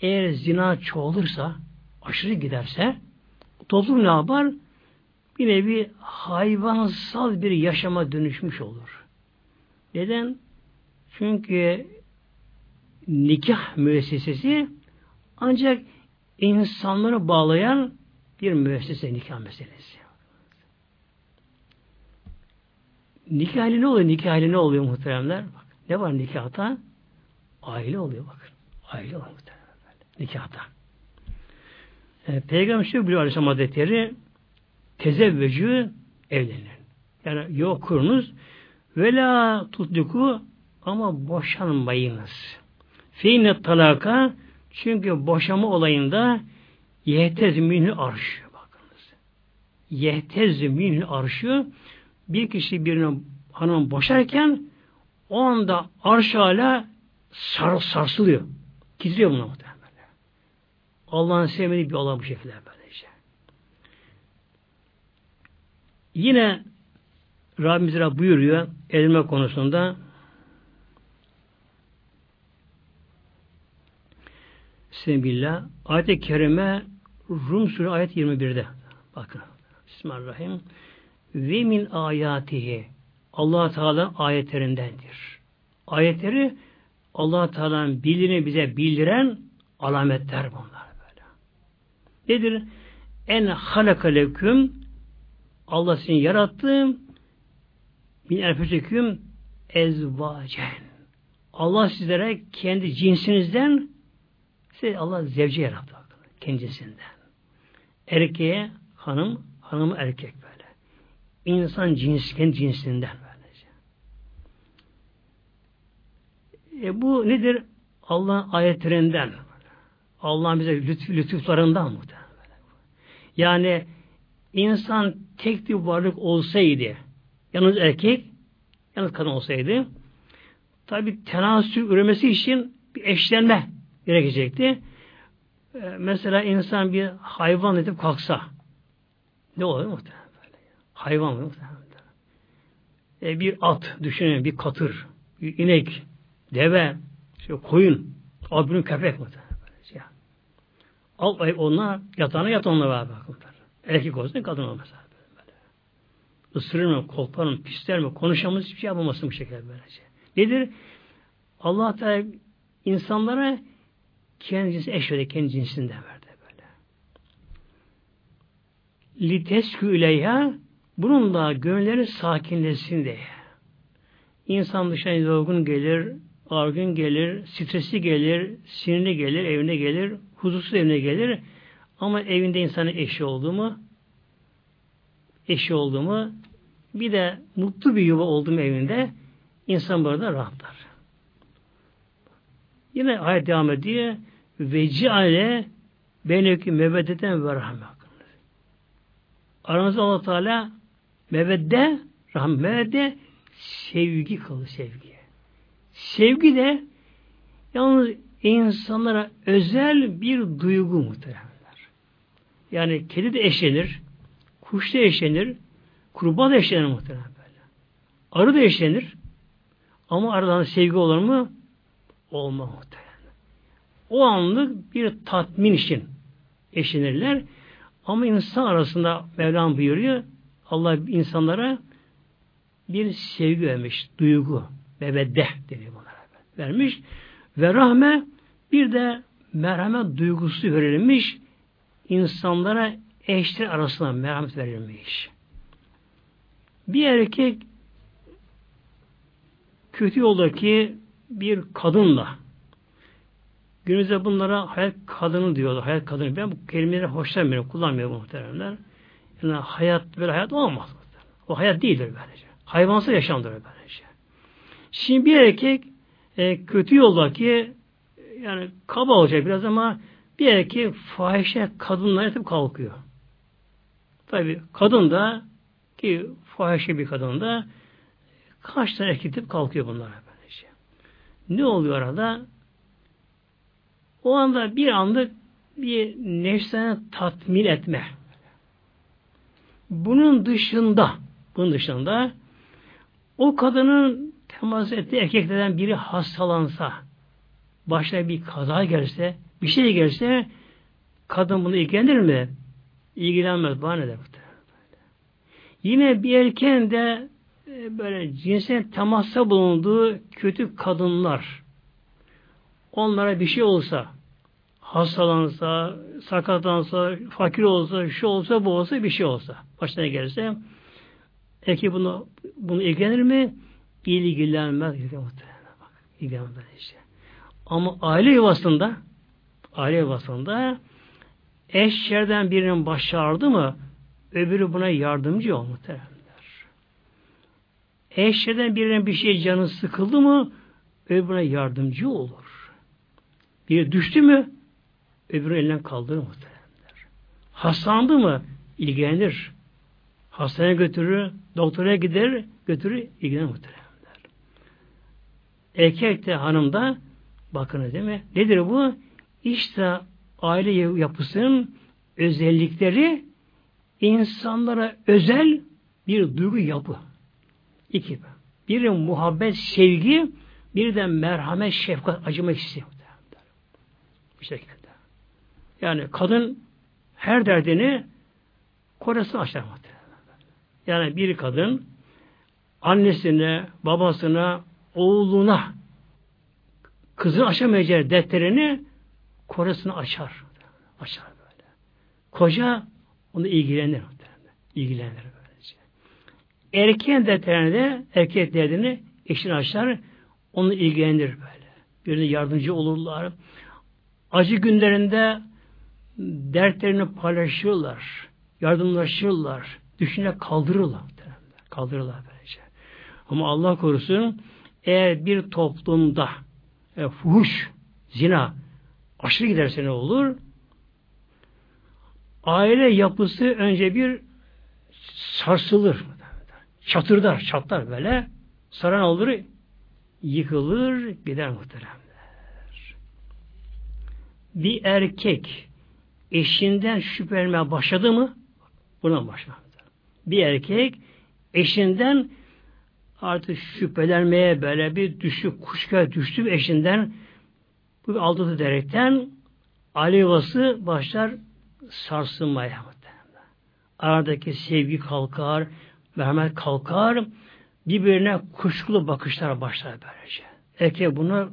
eğer zina çoğalırsa, aşırı giderse toplum ne yapar? Bir nevi hayvansal bir yaşama dönüşmüş olur. Neden? Çünkü nikah müessesesi ancak insanları bağlayan bir müessese nikah meselesi. Nikah ne oluyor? Nikah ne oluyor muhteremler? Bak, ne var nikahta? Aile oluyor bakın. Aile oluyor muhteremler. Nikahta. E, Peygamber şöyle biliyor Aleyhisselam Hazretleri tezevvecü evlenir. Yani yok kurunuz ve la tutluku ama boşanmayınız. Feyne talaka çünkü boşama olayında yehtez minhü arşı bakınız. Yehtez minhü arşı bir kişi birine hanım boşarken o anda arş hala sar, sarsılıyor. Titriyor buna muhtemelen. Allah'ın sevmediği bir olay bu şekilde böylece. Yine Rabbimiz Rab buyuruyor elime konusunda Bismillah. Ayet-i Kerime Rum Suresi ayet 21'de. Bakın. Bismillahirrahmanirrahim. Ve min ayatihi allah Teala ayetlerindendir. Ayetleri allah Teala'nın bildiğini bize bildiren alametler bunlar böyle. Nedir? En halakaleküm Allah seni yarattı min erfeseküm ezvacen. Allah sizlere kendi cinsinizden size Allah zevci yarattı. Kendisinden. Erkeğe hanım, hanım erkek. İnsan cins, kendi cinsinden böylece. E bu nedir? Allah'ın ayetlerinden. Allah'ın bize lütf, lütuflarından muhtemelen. Yani insan tek bir varlık olsaydı, yalnız erkek, yalnız kadın olsaydı, tabi tenasül üremesi için bir eşlenme gerekecekti. Ee, mesela insan bir hayvan edip kalksa ne olur muhtemelen? Hayvan mı? E, bir at düşünün, bir katır, bir inek, deve, işte koyun, abinin köpek muhtemelen. Böyle. Al ay onlar yatağına yat onunla beraber. Erkek olsun kadın olmaz. Böyle. Isırır mı, kolpar mı, pisler mi, konuşamaz hiçbir şey yapamazsın bu şekilde böylece. Nedir? Allah Teala insanlara kendi cinsi eş verdi, kendi cinsinden verdi böyle. Liteskü ileyha bunun da gönülleri sakinleşsin diye. İnsan dışına yorgun gelir, argın gelir, stresi gelir, sinirli gelir, evine gelir, huzursuz evine gelir. Ama evinde insanın eşi oldu mu, eşi oldu mu, bir de mutlu bir yuva oldu mu evinde, insan burada rahatlar. Yine ayet devam ediyor ve ciale beneki meveddeten ve rahmet. Aranızda allah Teala mevedde, rahmet, sevgi kıldı sevgi. Sevgi de yalnız insanlara özel bir duygu muhtemelenler. Yani kedi de eşlenir, kuş da eşlenir, kurbağa da eşlenir muhtemelen böyle. Arı da eşlenir. Ama aradan sevgi olur mu? Olmaz muhtemelen o anlık bir tatmin için eşlenirler. Ama insan arasında Mevlam buyuruyor Allah insanlara bir sevgi vermiş, duygu, mevedde deniyor bunlara. Vermiş ve rahme bir de merhamet duygusu verilmiş insanlara eşler arasında merhamet verilmiş. Bir erkek kötü yoldaki bir kadınla Günümüzde bunlara hayat kadını diyorlar. Hayat kadını. Ben bu kelimeleri hoşlanmıyorum. Kullanmıyorum muhteremler. Yani hayat böyle hayat olmaz. O hayat değildir böylece. Hayvansal yaşamdır böylece. Şimdi bir erkek e, kötü yoldaki yani kaba olacak biraz ama bir erkek fahişe kadınla yatıp kalkıyor. Tabi kadın da ki fahişe bir kadın da kaç tane erkek kalkıyor bunlara böylece. Ne oluyor arada? O anda bir anlık bir nefsine tatmin etme. Bunun dışında, bunun dışında o kadının temas ettiği erkeklerden biri hastalansa, başına bir kaza gelse, bir şey gelse, kadın bunu ilgilenir mi? İlgilenmez. Bana ne Yine bir erkeğin de e, böyle cinsel temasta bulunduğu kötü kadınlar, onlara bir şey olsa, hastalansa, sakatlansa, fakir olsa, şu olsa, bu olsa, bir şey olsa, başına gelirse, erkek bunu, bunu ilgilenir mi? İlgilenmez. İlgilenmez işte. Ama aile yuvasında, aile yuvasında eşlerden birinin başı ağrıdı mı öbürü buna yardımcı ol muhteremler. Eşlerden birinin bir şey canı sıkıldı mı öbürü buna yardımcı olur. Biri düştü mü öbürü elinden kaldırır muhteremler. Hastalandı mı ilgilenir. Hastaneye götürür, doktora gider, götürür, ilgilenir muhteremler. Erkek de hanım da bakın değil mi? Nedir bu? İşte aile yapısının özellikleri insanlara özel bir duygu yapı. İki. Biri muhabbet, sevgi, bir de merhamet, şefkat, acımak istiyor. Bu şekilde. Yani kadın her derdini kocasına açar Yani bir kadın annesine, babasına, oğluna kızın açamayacağı defterini kocasına açar. Açar böyle. Koca onu ilgilenir. İlgilenir böylece. Erkeğin defterini de erkek derdini eşini açar. Onu ilgilenir böyle. Birine yardımcı olurlar. Acı günlerinde dertlerini paylaşırlar. Yardımlaşırlar. Düşüne kaldırırlar. Kaldırırlar böylece. Ama Allah korusun eğer bir toplumda e, fuhuş, zina aşırı giderse ne olur? Aile yapısı önce bir sarsılır. Çatırdar, çatlar böyle. Saran olur, yıkılır, gider muhteremler. Bir erkek eşinden şüphelenmeye başladı mı? Buna başlar. Bir erkek eşinden artık şüphelenmeye böyle bir düştü, kuşka düştü eşinden bu aldatı derekten alevası başlar sarsılmaya. Aradaki sevgi kalkar, merhamet kalkar, birbirine kuşkulu bakışlar başlar böylece. Erkek bunu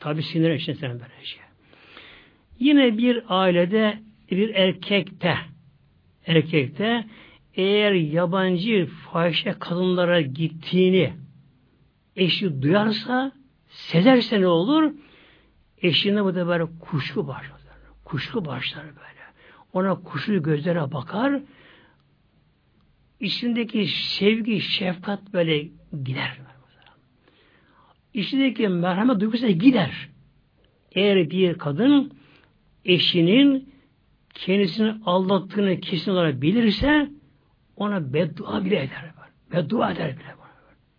tabi sinir içinde böylece. Yine bir ailede bir erkekte erkekte eğer yabancı fahişe kadınlara gittiğini eşi duyarsa sezerse ne olur? Eşine bu da böyle kuşku başlar. Kuşku başlar böyle. Ona kuşu gözlere bakar. İçindeki sevgi, şefkat böyle gider. İçindeki merhamet duygusu gider. Eğer bir kadın eşinin kendisini aldattığını kesin olarak bilirse ona beddua bile eder. Beddua eder bile.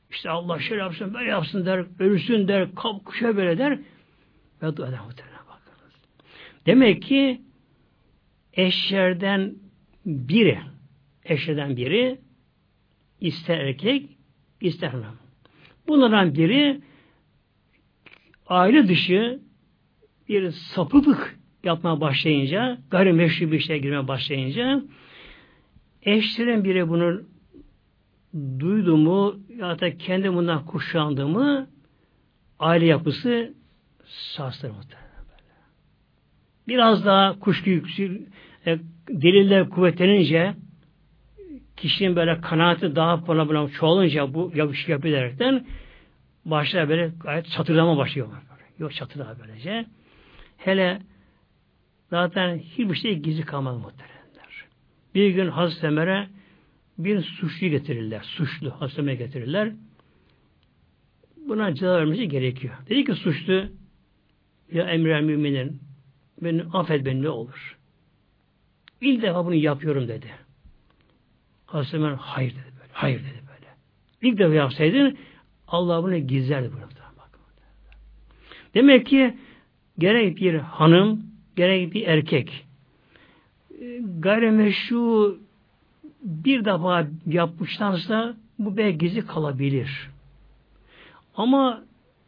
İşte Allah şöyle yapsın, böyle yapsın der, ölsün der, kalk kuşa böyle der. Beddua eder muhtemelen bakınız. Demek ki eşlerden biri, eşlerden biri ister erkek, ister hanım. Bunlardan biri aile dışı bir sapıklık yapmaya başlayınca, gayrimeşru bir şeye girmeye başlayınca eşlerin biri bunu duydu mu ya da kendi bundan kuşandı mı aile yapısı sarsılır. Biraz daha kuşku yüksek, e, deliller kuvvetlenince kişinin böyle kanaati daha fazla çoğalınca bu yapış yapılaraktan başlar böyle gayet çatırdama başlıyor. Yok çatırdama böylece. Hele zaten hiçbir şey gizli kalmadı muhteremler. Bir gün Hazreti Ömer'e bir suçlu getirirler. Suçlu Hazreti Ömer'e getirirler. Buna ceza vermesi gerekiyor. Dedi ki suçlu ya emre müminin beni affet beni ne olur. İlk defa bunu yapıyorum dedi. Hazreti Ömer hayır dedi böyle. Hayır dedi böyle. İlk defa yapsaydın Allah bunu gizlerdi bunu. Demek ki gerek bir hanım, gerek bir erkek gayrimeşru bir defa yapmışlarsa bu belki gizli kalabilir. Ama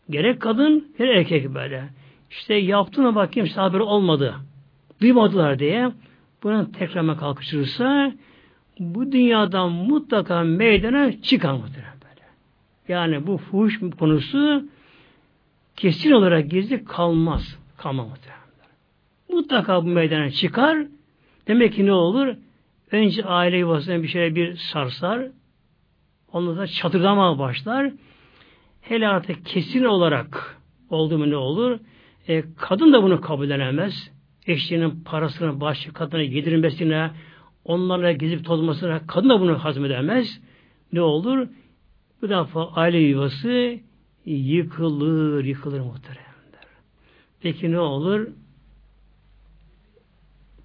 gerek kadın gerek erkek böyle. İşte yaptığına bakayım sabır olmadı. Duymadılar diye buna tekrarma kalkışırsa bu dünyadan mutlaka meydana çıkar muhtemelen böyle. Yani bu fuhuş konusu kesin olarak gizli kalmaz. Muhtemelen. Mutlaka bu meydana çıkar. Demek ki ne olur? Önce aile yuvasına bir şey bir sarsar. Ondan sonra çatırdamaya başlar. Hele artık kesin olarak oldu mu ne olur? E, kadın da bunu kabullenemez. eşliğinin parasını, başı kadına yedirilmesine, onlarla gezip tozmasına kadın da bunu hazmedemez. Ne olur? Bu defa aile yuvası yıkılır, yıkılır muhteremler. Peki ne olur?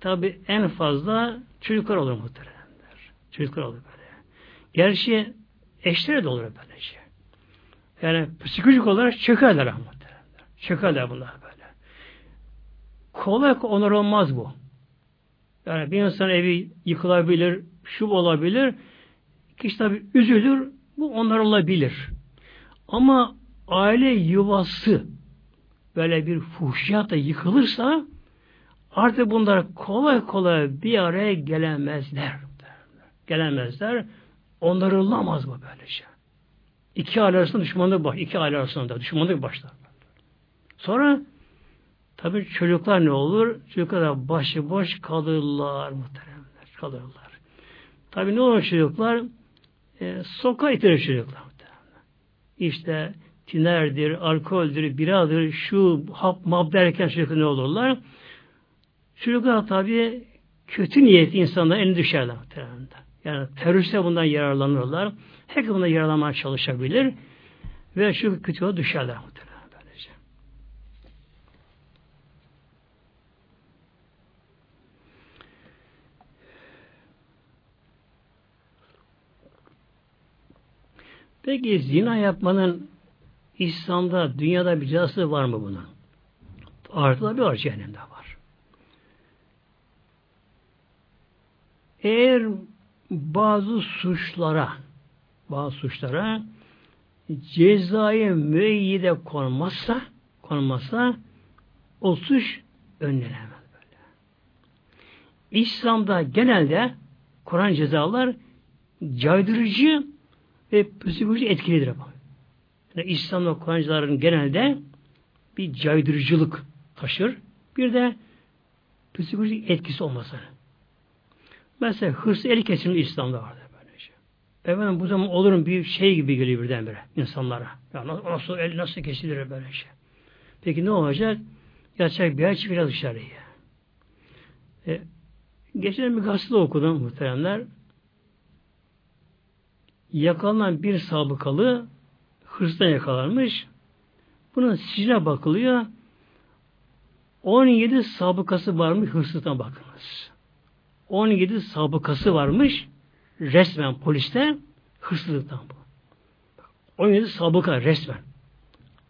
Tabi en fazla çocuklar olur muhteremler. Çocuklar olur böyle. Gerçi eşlere de olur böyle şey. Yani psikolojik olarak çökerler muhteremler. Çökerler bunlar böyle. Kolay onur olmaz bu. Yani bir insan evi yıkılabilir, şu olabilir. Kişi tabi üzülür, bu onlar olabilir. Ama aile yuvası böyle bir fuhşiyatla yıkılırsa artık bunlar kolay kolay bir araya gelemezler. Gelemezler. Onarılamaz bu böyle şey. İki aile arasında düşmanlık baş, iki aile arasında düşmanlık başlar. Sonra tabi çocuklar ne olur? Çocuklar da başıboş kalırlar muhteremler. Kalırlar. Tabi ne olur çocuklar? E, sokağa itirir çocuklar. İşte tinerdir, alkoldür, biradır, şu hap mab derken çocuklar ne olurlar? Çocuklar tabi kötü niyetli insanlar elini düşerler. Yani teröristler bundan yararlanırlar. Herkes bundan yararlanmaya çalışabilir. Ve şu kötü yola düşerler böylece. Peki zina yapmanın İslam'da, dünyada bir cezası var mı bunun? Artıda bir var, cehennemde var. Eğer bazı suçlara bazı suçlara cezayı müeyyide konmazsa konmazsa o suç önlenemez böyle. İslam'da genelde Kur'an cezalar caydırıcı ve psikolojik etkilidir. Yani İslam'da Kur'ancıların genelde bir caydırıcılık taşır. Bir de psikolojik etkisi olması. Mesela hırs el kesimi İslam'da vardı. Böylece. Şey. Efendim bu zaman olurum bir şey gibi geliyor birdenbire insanlara. Ya nasıl el nasıl kesilir böyle şey. Peki ne olacak? Yatacak bir ay çıkacak dışarıya. E, geçen bir gazete okudum muhteremler. Yakalanan bir sabıkalı hırsdan yakalanmış. Bunun sicile bakılıyor. 17 sabıkası varmış hırsızdan bakınız. 17 sabıkası varmış resmen poliste hırsızlıktan bu. 17 sabıka resmen.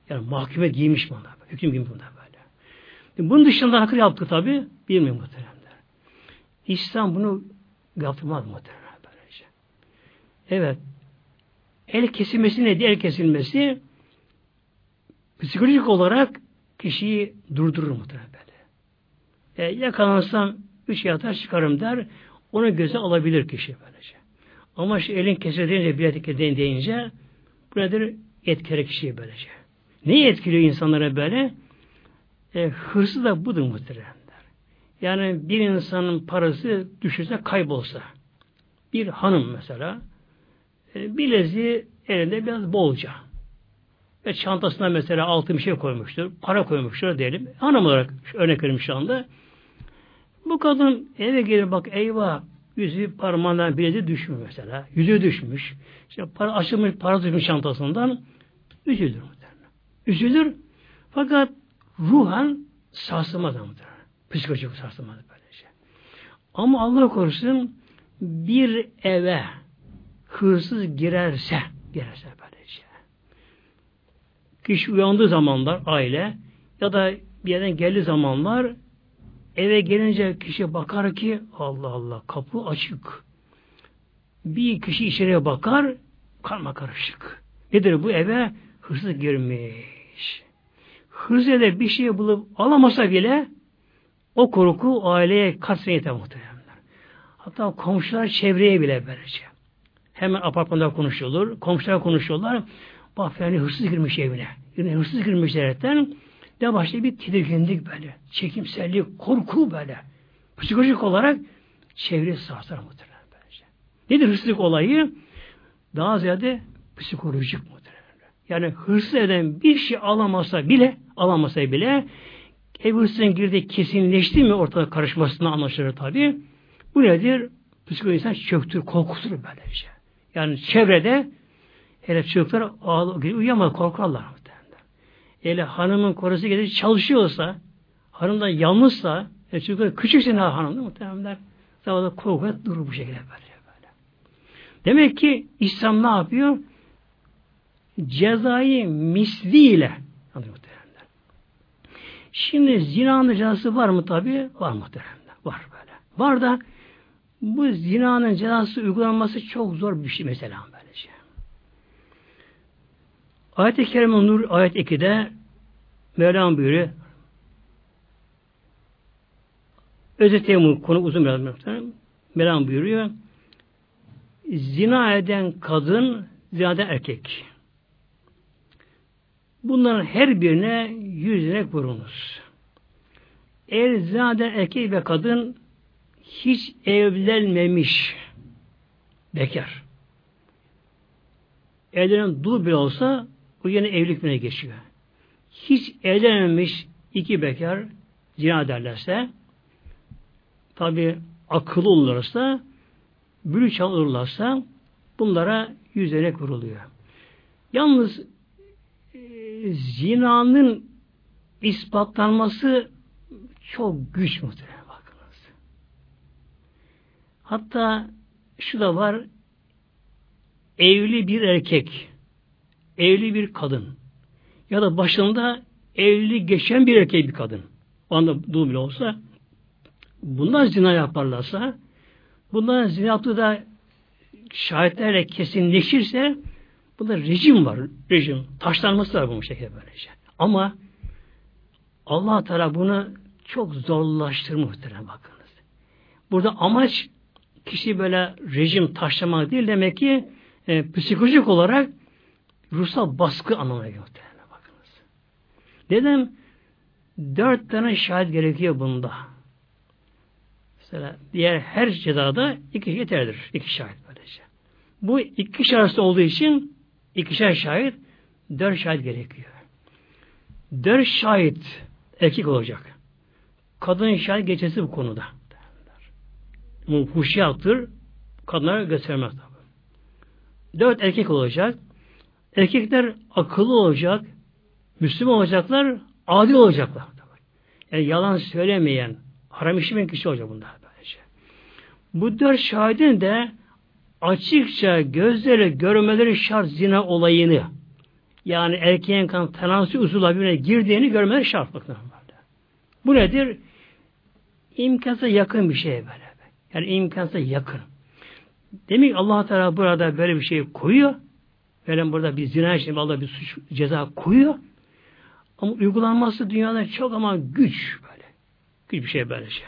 Yani mahkeme giymiş bunlar. Hüküm giymiş bunlar böyle. Bunun dışında hakır yaptı tabi. Bilmiyorum muhteremler. İslam bunu yaptırmaz muhteremler böylece. Evet. El kesilmesi nedir? El kesilmesi psikolojik olarak kişiyi durdurur muhtemelen. E, yakalansam üç yatar çıkarım der. Onu göze alabilir kişi böylece. Ama şu elin kesildiğince bilek deyince bu nedir? Etkili kişiyi böylece. Neyi etkiliyor insanlara böyle? E, hırsı da budur muhtemelen. Yani bir insanın parası düşürse kaybolsa. Bir hanım mesela e, bileziği elinde biraz bolca. Ve çantasına mesela altın bir şey koymuştur. Para koymuştur diyelim. Hanım olarak örnek verim şu anda. Bu kadın eve gelir bak eyvah yüzü parmağından bileziği düşmüş mesela. Yüzü düşmüş. İşte para açılmış, para düşmüş çantasından. Üzülür muhtemelen. Üzülür. Fakat ruhan sarsılmaz muhtemelen. Psikolojik sarsılmaz böyle şey. Ama Allah korusun bir eve hırsız girerse girerse böylece. Kişi uyandığı zamanlar aile ya da bir yerden geldiği zamanlar eve gelince kişi bakar ki Allah Allah kapı açık. Bir kişi içeriye bakar karma karışık. Nedir bu eve? Hırsız girmiş. Hırsız eve bir şey bulup alamasa bile o korku aileye yeter muhtemelen. Hatta komşular çevreye bile verecek. Hemen apartmanda konuşuyorlar. Komşular konuşuyorlar. Bak yani hırsız girmiş evine. Yine hırsız girmiş zaten. Ne başta bir tedirginlik böyle. Çekimsellik, korku böyle. Psikolojik olarak çevre sarsar muhtemelen bence. Nedir hırsızlık olayı? Daha ziyade psikolojik muhtemelen. Yani hırsız eden bir şey alamasa bile alamasa bile Ebu Hüseyin girdi kesinleşti mi ortada karışmasına anlaşılır tabi. Bu nedir? Psikolojik insan çöktür, korkutur böyle şey. Yani çevrede hele çocuklar ağlı, uyuyamaz, korkarlar. Hele hanımın korusu gelir çalışıyorsa, hanım da yalnızsa, e çocuklar küçükse ne hanım da muhtemelen zavallı korku durur bu şekilde böyle, böyle. Demek ki İslam ne yapıyor? Cezayı misliyle Şimdi zinanın cezası var mı tabi? Var muhtemelen. Var böyle. Var da bu zinanın cezası uygulanması çok zor bir şey mesela böylece. Ayet-i Kerime Nur ayet 2'de Mevlam buyuruyor. Özeteyim bu konu uzun biraz. Mevlam buyuruyor. Zina eden kadın, zina eden erkek. Bunların her birine yüz direk vurunuz. Eğer zina eden erkek ve kadın hiç evlenmemiş bekar. Evlenen dul bile olsa bu yine evlilik bile geçiyor. Hiç evlenmemiş iki bekar zina ederlerse tabi akıllı olurlarsa bülü olurlarsa bunlara yüzerek vuruluyor. Yalnız e, zinanın ispatlanması çok güç muhtemelen. Hatta şu da var evli bir erkek, evli bir kadın ya da başında evli geçen bir erkek bir kadın. O anda dul bile olsa bunlar zina yaparlarsa bunların zina yaptığı da şahitlerle kesinleşirse bunda rejim var. Rejim. Taşlanması var bu şekilde böylece. Ama allah Teala bunu çok zorlaştırır muhtemelen bakınız. Burada amaç kişi böyle rejim taşlamak değil demek ki e, psikolojik olarak ruhsal baskı anlamına geliyor. Neden? Dört tane şahit gerekiyor bunda. Mesela diğer her cezada iki yeterlidir. iki şahit böylece. Bu iki şahit olduğu için ikişer şahit dört şahit gerekiyor. Dört şahit erkek olacak. Kadın şahit geçesi bu konuda huşyattır. Kadınlara göstermez. Dört erkek olacak. Erkekler akıllı olacak, Müslüman olacaklar, adil olacaklar. Yani yalan söylemeyen, haram işlemeyen kişi olacak bunlar böylece. Bu dört şahidin de açıkça gözleri görmeleri şart zina olayını yani erkeğin kan tenasü usulü birbirine girdiğini görmeleri şart. Bakın. Bu nedir? İmkansız yakın bir şey böyle. Yani imkansız yakın. Demek allah Teala burada böyle bir şey koyuyor. Böyle burada bir zina için Allah bir suç ceza koyuyor. Ama uygulanması dünyada çok ama güç böyle. Güç bir şey böyle şey.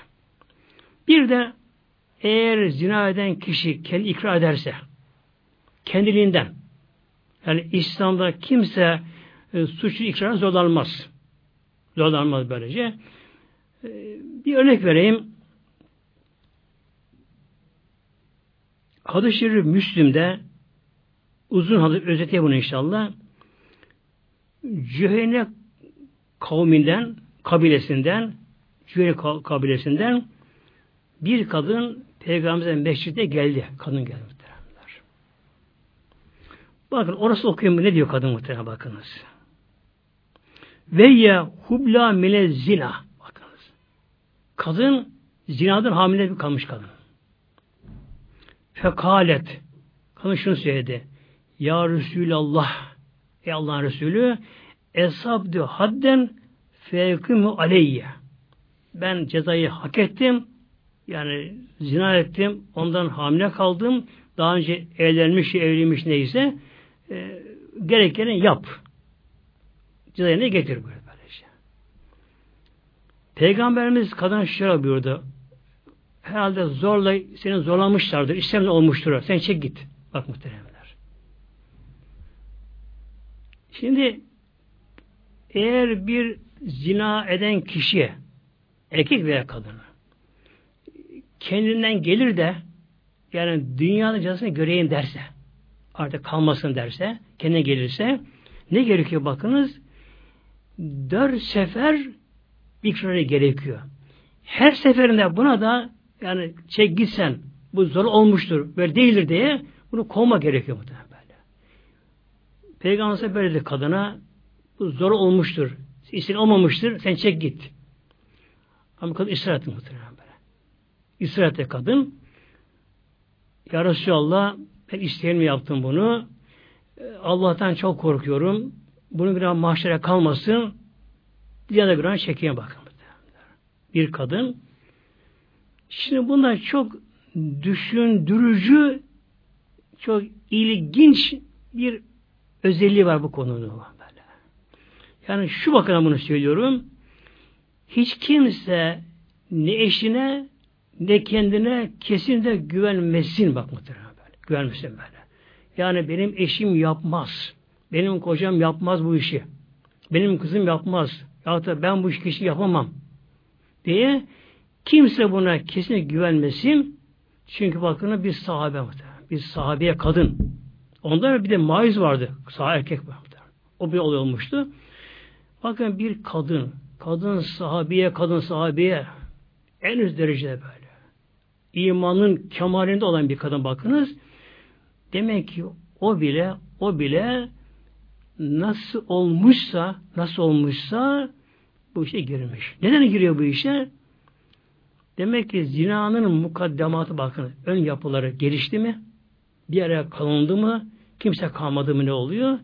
Bir de eğer zina eden kişi kendi ikrar ederse kendiliğinden yani İslam'da kimse e, suçu ikrar zorlanmaz. Zorlanmaz böylece. E, bir örnek vereyim. Hadis-i Şerif Müslim'de uzun hadis özetiyor bunu inşallah. Cüheyne kavminden, kabilesinden, Cüheyne kabilesinden bir kadın Peygamber'in mescide geldi. Kadın geldi muhtemelenler. Bakın orası okuyun ne diyor kadın muhtemelen bakınız. Ve ya hubla mile zina. Bakınız. Kadın zinadan hamile bir kalmış kadın. Fekalet. Kadın şunu söyledi. Ya Resulallah. Ey Allah'ın Resulü esabdü hadden fevkümü aleyye. Ben cezayı hak ettim. Yani zina ettim. Ondan hamile kaldım. Daha önce evlenmiş, evlenmiş neyse e, gerekeni yap. Cezayı ne getir böyle böylece. Peygamberimiz kadın şöyle buyurdu herhalde zorla seni zorlamışlardır. İstemle olmuştur. Sen çek git. Bak muhteremler. Şimdi eğer bir zina eden kişiye erkek veya kadın kendinden gelir de yani dünyanın cezasını göreyim derse artık kalmasın derse kendine gelirse ne gerekiyor bakınız dört sefer ikrarı gerekiyor. Her seferinde buna da yani çek gitsen bu zor olmuştur, böyle değildir diye bunu kovma gerekiyor muhtemelen böyle. Peygamber böyle dedi kadına bu zor olmuştur, işin olmamıştır, sen çek git. Ama kadın ısrar etti muhtemelen böyle. Israr etti kadın. Ya Resulallah ben isteyen mi yaptım bunu? Allah'tan çok korkuyorum. Bunu bir mahşere kalmasın. Diğer günah çekeyim bakın. Bir kadın. Şimdi bunlar çok düşündürücü, çok ilginç bir özelliği var bu konunun. Yani şu bakımdan bunu söylüyorum. Hiç kimse ne eşine ne kendine kesinlikle güvenmesin bak muhtemelen böyle. Güvenmesin böyle. Yani benim eşim yapmaz. Benim kocam yapmaz bu işi. Benim kızım yapmaz. Ya da ben bu işi yapamam. Diye kimse buna kesinlikle güvenmesin. Çünkü bakın bir sahabe bir sahabeye kadın. Ondan bir de maiz vardı. Sağ erkek vardı. O bir olay olmuştu. Bakın bir kadın, kadın sahabeye, kadın sahabeye en üst derecede böyle. İmanın kemalinde olan bir kadın bakınız. Demek ki o bile, o bile nasıl olmuşsa, nasıl olmuşsa bu işe girmiş. Neden giriyor bu işe? Demek ki zinanın mukaddematı bakın, ön yapıları gelişti mi? Bir araya kalındı mı? Kimse kalmadı mı ne oluyor?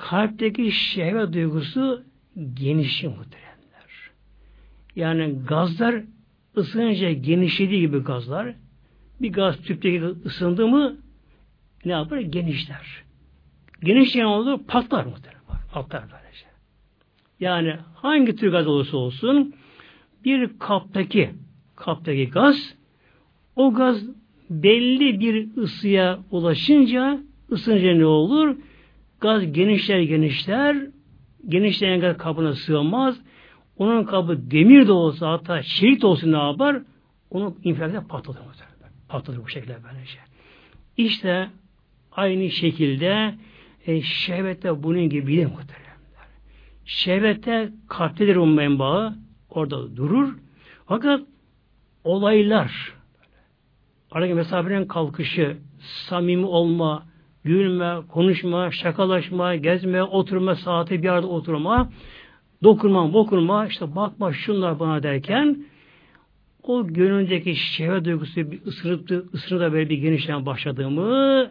Kalpteki şehvet duygusu genişliyor muhteremler. Yani gazlar ısınınca genişlediği gibi gazlar bir gaz tüpteki ısındı mı ne yapar? Genişler. Genişleyen oldu patlar muhtemelen. Patlar böylece. Yani hangi tür gaz olursa olsun bir kaptaki kaptaki gaz o gaz belli bir ısıya ulaşınca ısınca ne olur? Gaz genişler genişler genişleyen gaz kabına sığmaz. Onun kabı demir de olsa hatta de olsa ne yapar? Onu infilakta patlatır. Patlatır bu şekilde böylece. İşte aynı şekilde e, şehvette bunun gibi de muhteremler. Şehvette kalptedir o menbaı. Orada durur. Fakat olaylar aradaki mesafenin kalkışı, samimi olma, gülme, konuşma, şakalaşma, gezme, oturma, saati bir arada oturma, dokunma, dokunma, işte bakma şunlar bana derken o gönlündeki şehvet duygusu bir ısırıptı, ısırı da böyle bir genişleyen başladığımı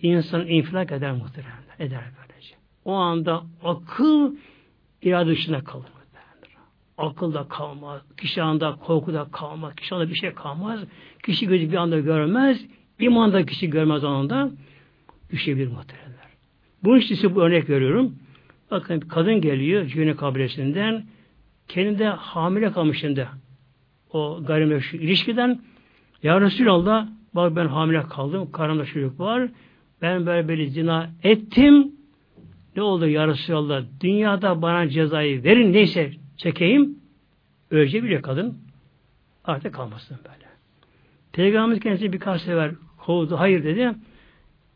insan infilak eder muhtemelen. Eder böylece. O anda akıl irade dışında kalır. Akıl da kalmaz. Kişi anda korku da kalmaz. Kişi anda bir şey kalmaz. Kişi gözü bir anda görmez. İman da kişi görmez anında. Düşebilir muhtemelenler. Bunun için bu örnek veriyorum. Bakın kadın geliyor Cühne kabilesinden kendi de hamile kalmış şimdi. O gayrimeşru ilişkiden Ya Resulallah bak ben hamile kaldım. Karnımda çocuk var. Ben böyle böyle zina ettim. Ne oldu ya Resulallah? Dünyada bana cezayı verin neyse çekeyim. Ölecek bile kadın. Artık kalmasın böyle. Peygamberimiz kendisi birkaç sefer kovdu. Hayır dedi.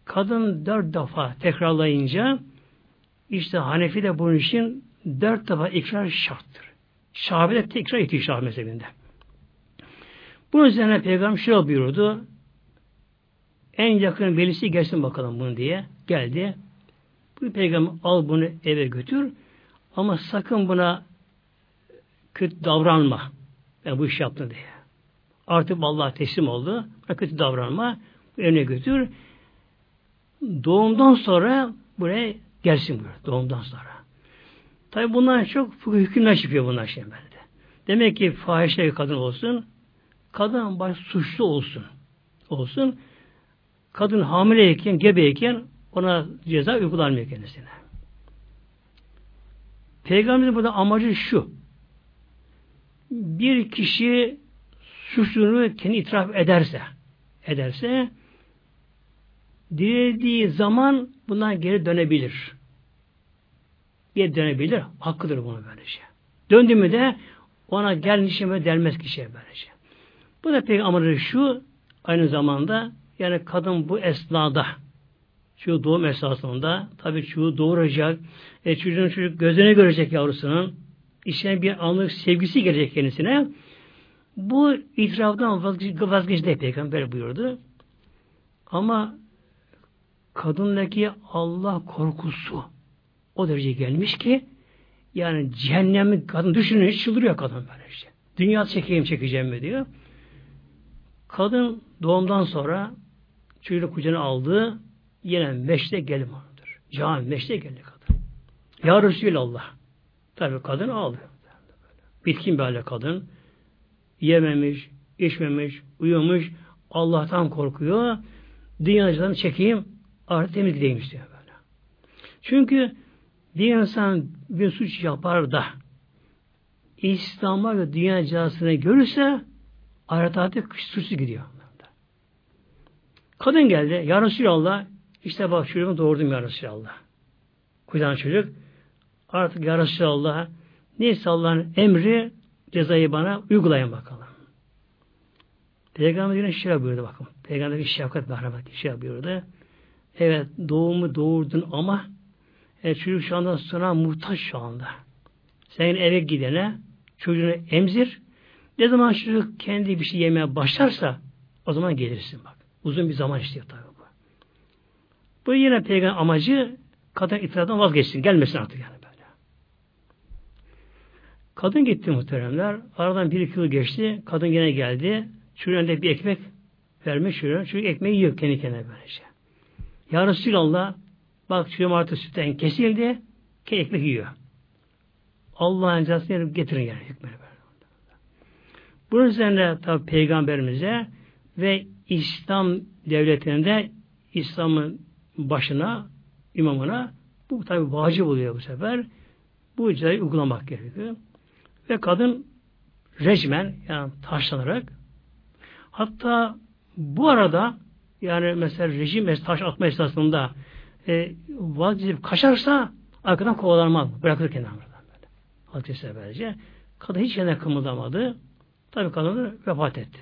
Kadın dört defa tekrarlayınca işte Hanefi de bunun için dört defa ikrar şarttır. Şahabe de tekrar etti Şahabe mezhebinde. Bunun üzerine Peygamber şöyle buyurdu. En yakın velisi gelsin bakalım bunu diye. Geldi. Bu peygamber al bunu eve götür. Ama sakın buna kötü davranma. Ben bu iş yaptım diye. Artık Allah teslim oldu. Buna kötü davranma. Evine götür. Doğumdan sonra buraya gelsin buraya. Doğumdan sonra. Tabi bundan çok hükümler çıkıyor bunlar şey böyle. Demek ki fahişe bir kadın olsun. Kadın baş suçlu olsun. Olsun kadın hamileyken, gebeyken ona ceza uygulanmıyor kendisine. Peygamberin burada amacı şu. Bir kişi suçluluğunu kendi itiraf ederse ederse dilediği zaman bundan geri dönebilir. Geri dönebilir. Hakkıdır bunu böylece. Döndü mü de ona gel nişime delmez kişiye böylece. Bu da peygamberin şu aynı zamanda yani kadın bu esnada Çocuğu doğum esasında tabi çocuğu doğuracak. E, çocuğun çocuk gözüne görecek yavrusunun. İşte bir anlık sevgisi gelecek kendisine. Bu itiraftan vazgeçti peygamber buyurdu. Ama kadındaki Allah korkusu o derece gelmiş ki yani cehennemi kadın düşünün hiç çıldırıyor kadın böyle işte. Dünya çekeyim çekeceğim mi diyor. Kadın doğumdan sonra çocuğunu kucağına aldı yine meşte gelim onudur. Cami meşte geldi kadın. Ya Resulallah. Tabi kadın ağlıyor. Bitkin bir hale kadın. Yememiş, içmemiş, uyumuş. Allah'tan korkuyor. Dünyadan çekeyim artık temiz istiyor böyle. Çünkü bir insan bir suç yapar da İslam'a ve dünya cihazını görürse ahiret artık gidiyor. Kadın geldi. Ya Resulallah işte bak çocuğumu doğurdum ya Resulallah. Kucağına çocuk. Artık ya Resulallah neyse Allah'ın emri cezayı bana uygulayın bakalım. Peygamber yine şöyle buyurdu bakın. Peygamber bir şefkat merhamet şey buyurdu. Evet doğumu doğurdun ama e, çocuk şu anda sana muhtaç şu anda. Sen eve gidene çocuğunu emzir. Ne zaman çocuk kendi bir şey yemeye başlarsa o zaman gelirsin bak. Uzun bir zaman istiyor tabi bu. Bu yine peygamber amacı kadın itirazdan vazgeçsin. Gelmesin artık yani böyle. Kadın gitti muhteremler. Aradan bir iki yıl geçti. Kadın yine geldi. Çocuğun bir ekmek vermiş çocuğuna. Çocuk ekmeği yiyor kendi kendine böylece. Ya Resulallah bak çocuğum artık sütten kesildi. Kendi ekmek yiyor. Allah'ın cezasını getirin yani hükmünü. Bunun üzerine tabi peygamberimize ve İslam devletinde İslam'ın başına, imamına bu tabi vacip oluyor bu sefer. Bu cezayı uygulamak gerekiyor. Ve kadın rejmen yani taşlanarak hatta bu arada yani mesela rejim taş atma esnasında e, vazgeçip kaçarsa arkadan kovalanmaz. Bırakır kenarından böyle. Hazreti Seferce. Kadın hiç yerine kımıldamadı. Tabi kadın vefat etti.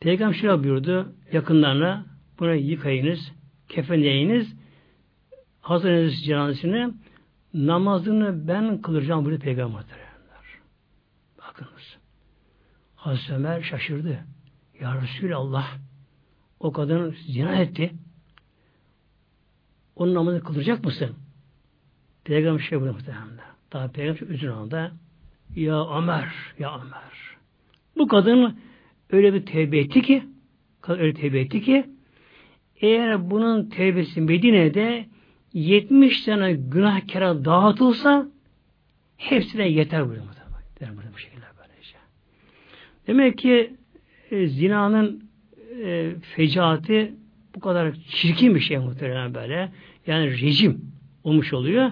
Peygamber şöyle buyurdu yakınlarına buna yıkayınız, kefenleyiniz, hazırlayınız cenazesine namazını ben kılacağım buyurdu Peygamber Bakınız. Hazreti Ömer şaşırdı. Ya Resulallah o kadın zina etti. Onun namazını kılacak mısın? Peygamber şey buyurdu muhtemelen. Daha Peygamber çok üzün anda Ya Ömer, Ya Ömer. Bu kadın öyle bir tevbe etti ki kadın öyle tevbe etti ki eğer bunun tevbesi Medine'de 70 tane günahkara dağıtılsa hepsine yeter buyuruyor. Bu şekilde. Demek ki e, zinanın e, fecaati bu kadar çirkin bir şey muhtemelen böyle. Yani rejim olmuş oluyor.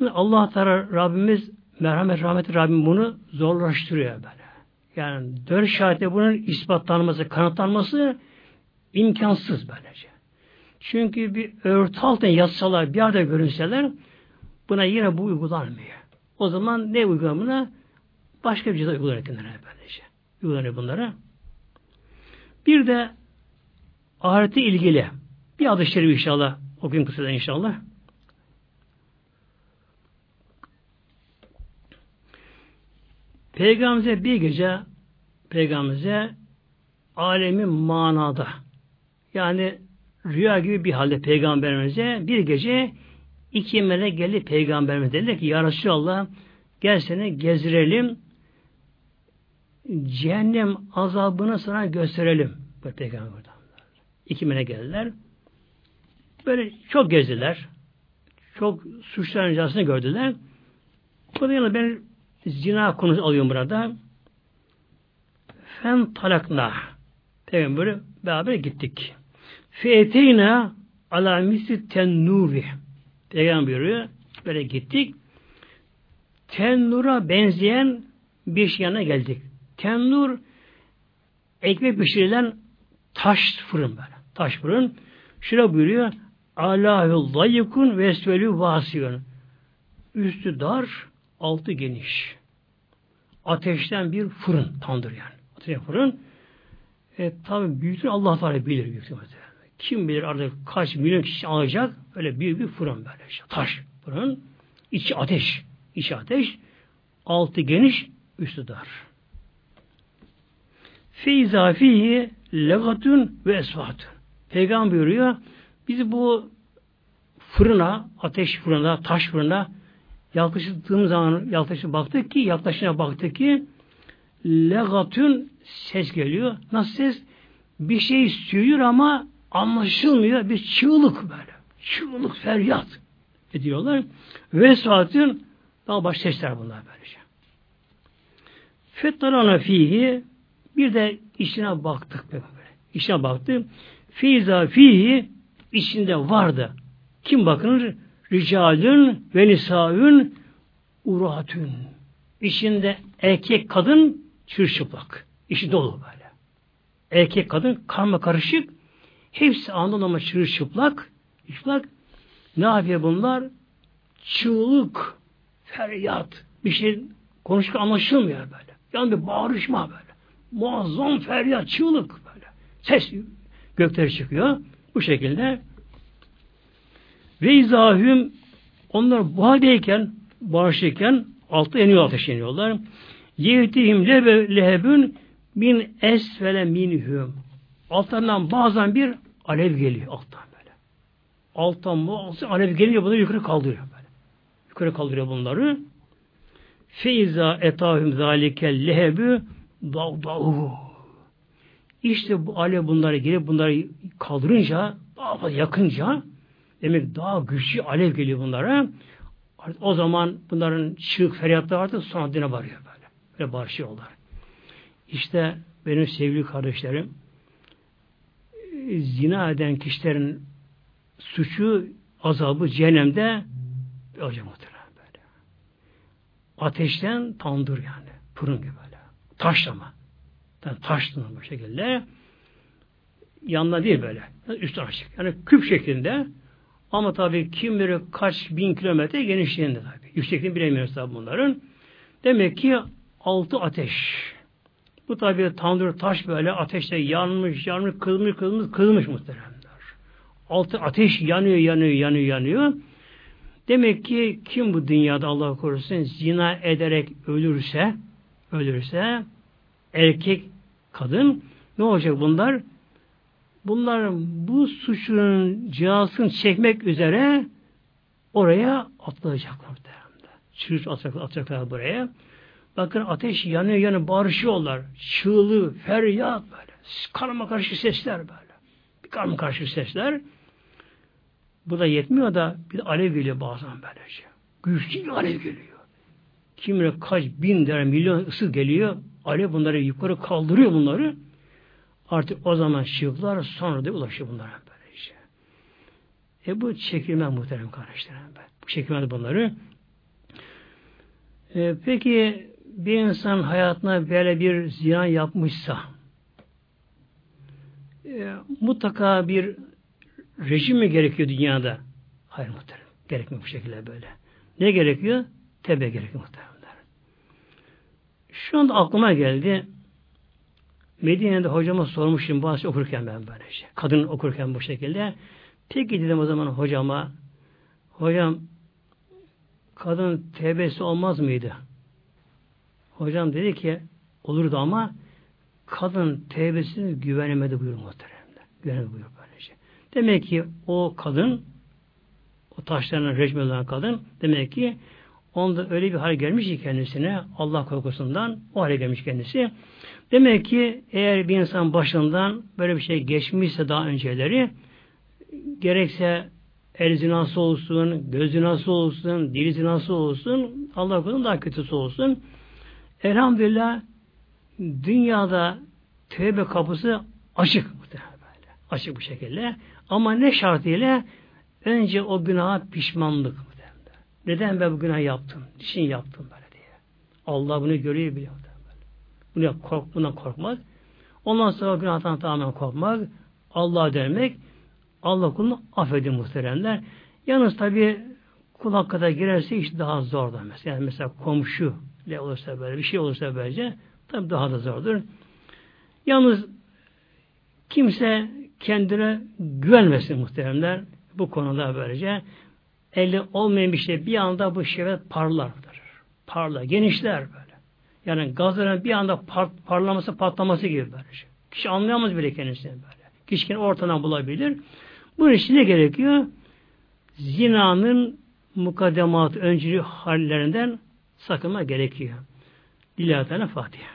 Yani Allah Teala Rabbimiz merhamet rahmeti Rabbim bunu zorlaştırıyor böyle. Yani dört şahide bunun ispatlanması, kanıtlanması imkansız böylece. Çünkü bir örtü altında yatsalar, bir yerde görünseler buna yine bu uygulanmıyor. O zaman ne uygulamına? Başka bir ceza uygulanıyor kenara böylece. Uygulanıyor bunlara. Bir de ahirete ilgili bir adı şerif inşallah okuyun kısaca inşallah. Peygamberimize bir gece Peygamberimize alemi manada yani rüya gibi bir halde peygamberimize bir gece iki melek geldi peygamberimize dedi ki Ya Resulallah gel seni gezdirelim cehennem azabını sana gösterelim. Böyle peygamber İki melek geldiler. Böyle çok gezdiler. Çok suçların cezasını gördüler. Bu da ben zina konusu alıyorum burada. Fen talakna. Peygamberi beraber gittik. Feteyna ala misli tennuri. Peygamber buyuruyor. Böyle gittik. Tennura benzeyen bir şey yanına geldik. Tennur ekmek pişirilen taş fırın böyle. Taş fırın. Şöyle buyuruyor. Alâhü layıkun ve esvelü vasiyun. Üstü dar, altı geniş. Ateşten bir fırın, tandır yani. Ateşten fırın. E, tabi büyüklüğü Allah Teala bilir büyüklüğü. kim bilir artık kaç milyon kişi alacak öyle büyük bir fırın böyle işte. Taş fırın. içi ateş. içi ateş. Altı geniş, üstü dar. Feyza fihi legatun ve esvatun. Peygamber buyuruyor. Biz bu fırına, ateş fırına, taş fırına yaklaştığımız zaman yaklaşık baktık ki, yaklaşına baktık ki legatun ses geliyor. Nasıl ses? Bir şey söylüyor ama anlaşılmıyor. Bir çığlık böyle. Çığlık, feryat ediyorlar. Ve saatin daha baş sesler bunlar böylece. Fettalana fihi bir de içine baktık böyle. İçine baktık. Fiza fihi içinde vardı. Kim bakınır? Ricalün ve nisaün uratün. İçinde erkek kadın çırşıplak. İşi dolu böyle. Erkek kadın karma karışık. Hepsi andan ama çırşıplak. Çıplak. Ne yapıyor bunlar? Çığlık, feryat. Bir şey konuşurken anlaşılmıyor böyle. Yani bir bağırışma böyle. Muazzam feryat, çığlık böyle. Ses gökleri çıkıyor. Bu şekilde ve izahüm onlar bu haldeyken bağışırken altı eniyor ateş iniyorlar. Yehtihim lebe lehebün min esfele minhum. Altlarından bazen bir alev geliyor alttan böyle. Alttan bu alev geliyor bunları yukarı kaldırıyor böyle. Yukarı kaldırıyor bunları. Feiza etahüm zalikel lehebü dağdahu. İşte bu alev bunları gelip bunları kaldırınca daha yakınca demek daha güçlü alev geliyor bunlara. O zaman bunların çığlık feryatları artık son haddine varıyor böyle. Böyle bağırışıyorlar. İşte benim sevgili kardeşlerim zina eden kişilerin suçu, azabı cehennemde hocam böyle. Ateşten tandır yani. Fırın gibi böyle. Taşlama. Yani taşlama bu şekilde. Yanına değil böyle. Üstü açık. Yani küp şeklinde ama tabii kim bilir kaç bin kilometre genişliğinde tabii. Yüksekliğini bilemiyoruz tabii bunların. Demek ki altı ateş. Bu tabii tandır taş böyle ateşte yanmış, yanmış, kızmış, kızmış, kızmış muhteremler. Altı ateş yanıyor, yanıyor, yanıyor, yanıyor. Demek ki kim bu dünyada Allah korusun zina ederek ölürse, ölürse erkek, kadın ne olacak bunlar? Bunlar bu suçun cihazını çekmek üzere oraya atlayacaklar. Çığır atacaklar, atacaklar buraya. Bakın ateş yanıyor yanıyor bağırışıyorlar. Çığlığı, feryat böyle. Karma karşı sesler böyle. Bir karma karşı sesler. Bu da yetmiyor da bir alev geliyor bazen böylece. Güçlü bir alev geliyor. Kimine kaç bin lira milyon ısı geliyor. Alev bunları yukarı kaldırıyor bunları. Artık o zaman şıklar sonra da ulaşıyor bunlara böyle işte. E bu çekilme muhterem kardeşlerim. Bu çekilmez bunları. E, peki bir insan hayatına böyle bir ziyan yapmışsa e, mutlaka bir rejim mi gerekiyor dünyada? Hayır muhterem. Gerekmiyor bu şekilde böyle. Ne gerekiyor? Tebe gerekiyor muhteremler. Şu anda aklıma geldi. Medine'de hocama sormuştum bazı okurken ben böyle şey. Kadın okurken bu şekilde. Peki dedim o zaman hocama hocam kadın tevbesi olmaz mıydı? Hocam dedi ki olurdu ama kadın tevbesini güvenemedi buyur muhteremde. Güvenemedi buyur böylece. Demek ki o kadın o taşlarına rejim olan kadın demek ki onda öyle bir hal gelmiş ki kendisine Allah korkusundan o hale gelmiş kendisi. Demek ki eğer bir insan başından böyle bir şey geçmişse daha önceleri gerekse el zinası olsun, göz zinası olsun, dil zinası olsun, Allah korusun daha kötüsü olsun. Elhamdülillah dünyada tövbe kapısı açık böyle. Açık bu şekilde. Ama ne şartıyla? Önce o günaha pişmanlık. Neden ben bu günah yaptım? Niçin yaptım böyle diye. Allah bunu görüyor biliyor. Bunu kork, bundan korkmak. Ondan sonra günahtan tamamen korkmak. Allah'a dönmek. Allah kulunu affedin muhteremler. Yalnız tabi kul hakkında girerse iş daha zor da mesela. Yani mesela komşu ne olursa böyle bir şey olursa böylece tabi daha da zordur. Yalnız kimse kendine güvenmesin muhteremler. Bu konuda böylece eli olmayan bir şey bir anda bu şehvet parlar. Parlar, genişler böyle. Yani gazların bir anda par parlaması, patlaması gibi böylece. Kişi anlayamaz bile kendisini böyle. Kişinin ortadan bulabilir. Bunun için ne gerekiyor? Zinanın mukaddemat, öncülü hallerinden sakınma gerekiyor. Lillahi Fatiha.